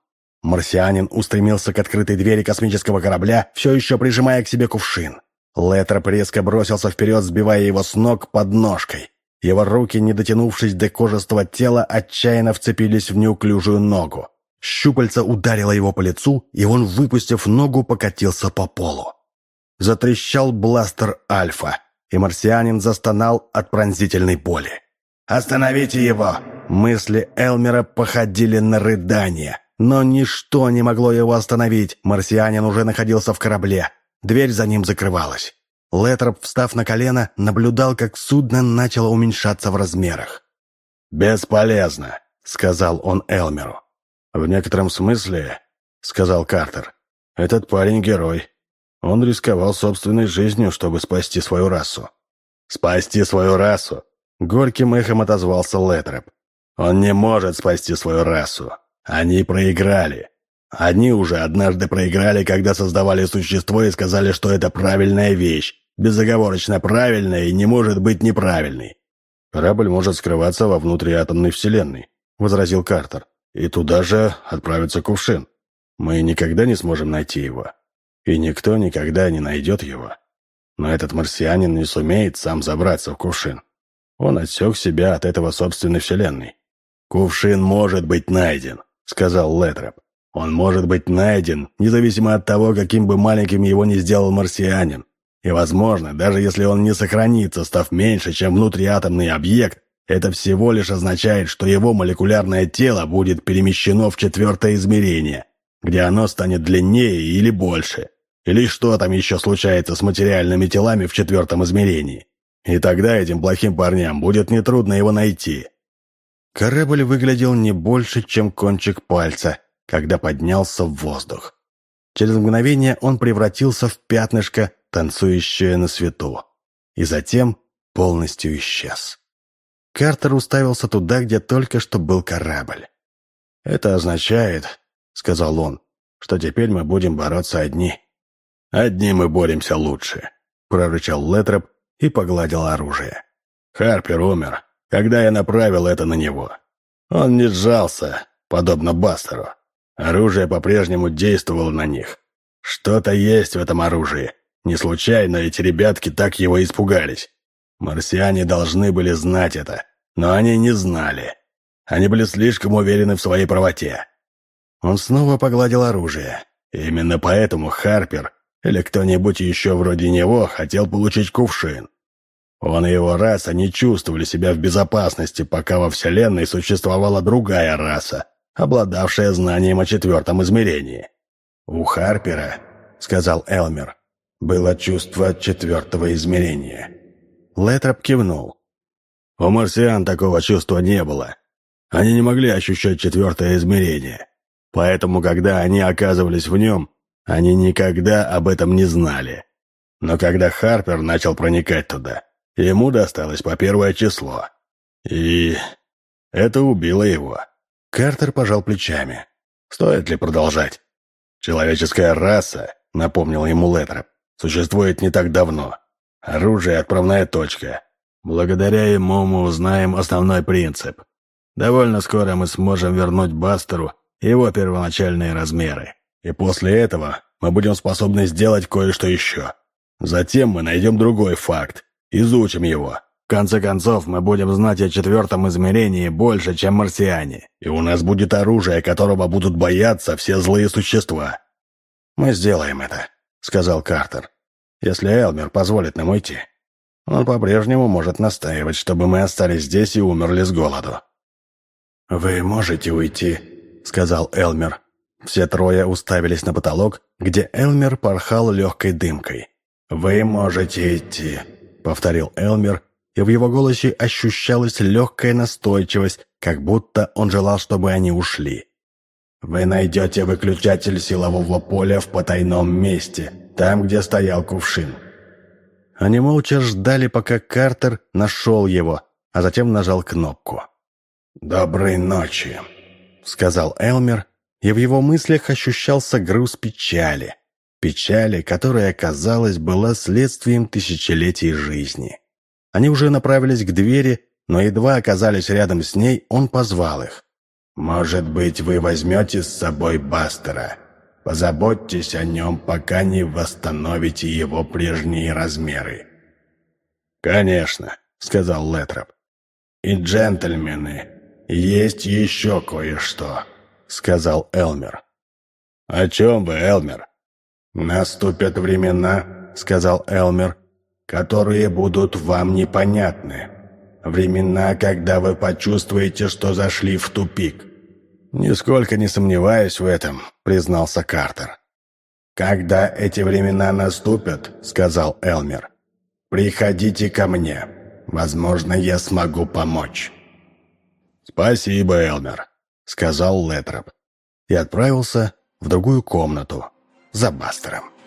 Марсианин устремился к открытой двери космического корабля, все еще прижимая к себе кувшин. Летроп резко бросился вперед, сбивая его с ног под ножкой. Его руки, не дотянувшись до кожистого тела, отчаянно вцепились в неуклюжую ногу. Щупальца ударило его по лицу, и он, выпустив ногу, покатился по полу. Затрещал бластер Альфа, и марсианин застонал от пронзительной боли. «Остановите его!» Мысли Элмера походили на рыдание, но ничто не могло его остановить. Марсианин уже находился в корабле. Дверь за ним закрывалась. Летроп, встав на колено, наблюдал, как судно начало уменьшаться в размерах. «Бесполезно», — сказал он Элмеру. «В некотором смысле», — сказал Картер, — «этот парень герой. Он рисковал собственной жизнью, чтобы спасти свою расу». «Спасти свою расу?» — горьким эхом отозвался Летроп. «Он не может спасти свою расу. Они проиграли. Они уже однажды проиграли, когда создавали существо и сказали, что это правильная вещь, безоговорочно правильная и не может быть неправильной. «Корабль может скрываться во внутриатомной вселенной», — возразил Картер. «И туда же отправится кувшин. Мы никогда не сможем найти его. И никто никогда не найдет его. Но этот марсианин не сумеет сам забраться в кувшин. Он отсек себя от этого собственной вселенной. «Кувшин может быть найден», — сказал Летроп. Он может быть найден, независимо от того, каким бы маленьким его ни сделал марсианин. И, возможно, даже если он не сохранится, став меньше, чем внутриатомный объект, это всего лишь означает, что его молекулярное тело будет перемещено в четвертое измерение, где оно станет длиннее или больше. Или что там еще случается с материальными телами в четвертом измерении. И тогда этим плохим парням будет нетрудно его найти. Корабль выглядел не больше, чем кончик пальца – когда поднялся в воздух. Через мгновение он превратился в пятнышко, танцующее на свету, и затем полностью исчез. Картер уставился туда, где только что был корабль. «Это означает, — сказал он, — что теперь мы будем бороться одни. Одни мы боремся лучше», — прорычал Летроп и погладил оружие. Харпер умер, когда я направил это на него. Он не сжался, подобно Бастеру. Оружие по-прежнему действовало на них. Что-то есть в этом оружии. Не случайно эти ребятки так его испугались. Марсиане должны были знать это, но они не знали. Они были слишком уверены в своей правоте. Он снова погладил оружие. Именно поэтому Харпер или кто-нибудь еще вроде него хотел получить кувшин. Он и его раса не чувствовали себя в безопасности, пока во Вселенной существовала другая раса, обладавшая знанием о четвертом измерении. «У Харпера, — сказал Элмер, — было чувство четвертого измерения». Летроп кивнул. «У марсиан такого чувства не было. Они не могли ощущать четвертое измерение. Поэтому, когда они оказывались в нем, они никогда об этом не знали. Но когда Харпер начал проникать туда, ему досталось по первое число. И это убило его. Картер пожал плечами. «Стоит ли продолжать?» «Человеческая раса», — напомнил ему Летроп, — «существует не так давно. Оружие — отправная точка. Благодаря ему мы узнаем основной принцип. Довольно скоро мы сможем вернуть Бастеру его первоначальные размеры. И после этого мы будем способны сделать кое-что еще. Затем мы найдем другой факт, Изучим его. В конце концов, мы будем знать о четвертом измерении больше, чем марсиане, и у нас будет оружие, которого будут бояться все злые существа». «Мы сделаем это», — сказал Картер. «Если Элмер позволит нам уйти. Он по-прежнему может настаивать, чтобы мы остались здесь и умерли с голоду». «Вы можете уйти», — сказал Элмер. Все трое уставились на потолок, где Элмер порхал легкой дымкой. «Вы можете идти», — повторил Элмер, и в его голосе ощущалась легкая настойчивость, как будто он желал, чтобы они ушли. «Вы найдете выключатель силового поля в потайном месте, там, где стоял кувшин». Они молча ждали, пока Картер нашел его, а затем нажал кнопку. «Доброй ночи», — сказал Элмер, и в его мыслях ощущался груз печали. Печали, которая, казалось, была следствием тысячелетий жизни. Они уже направились к двери, но едва оказались рядом с ней, он позвал их. «Может быть, вы возьмете с собой Бастера? Позаботьтесь о нем, пока не восстановите его прежние размеры». «Конечно», — сказал Летроп. «И джентльмены, есть еще кое-что», — сказал Элмер. «О чем вы, Элмер?» «Наступят времена», — сказал Элмер, — «которые будут вам непонятны. Времена, когда вы почувствуете, что зашли в тупик». «Нисколько не сомневаюсь в этом», — признался Картер. «Когда эти времена наступят», — сказал Элмер, — «приходите ко мне. Возможно, я смогу помочь». «Спасибо, Элмер», — сказал Летроп. И отправился в другую комнату за Бастером.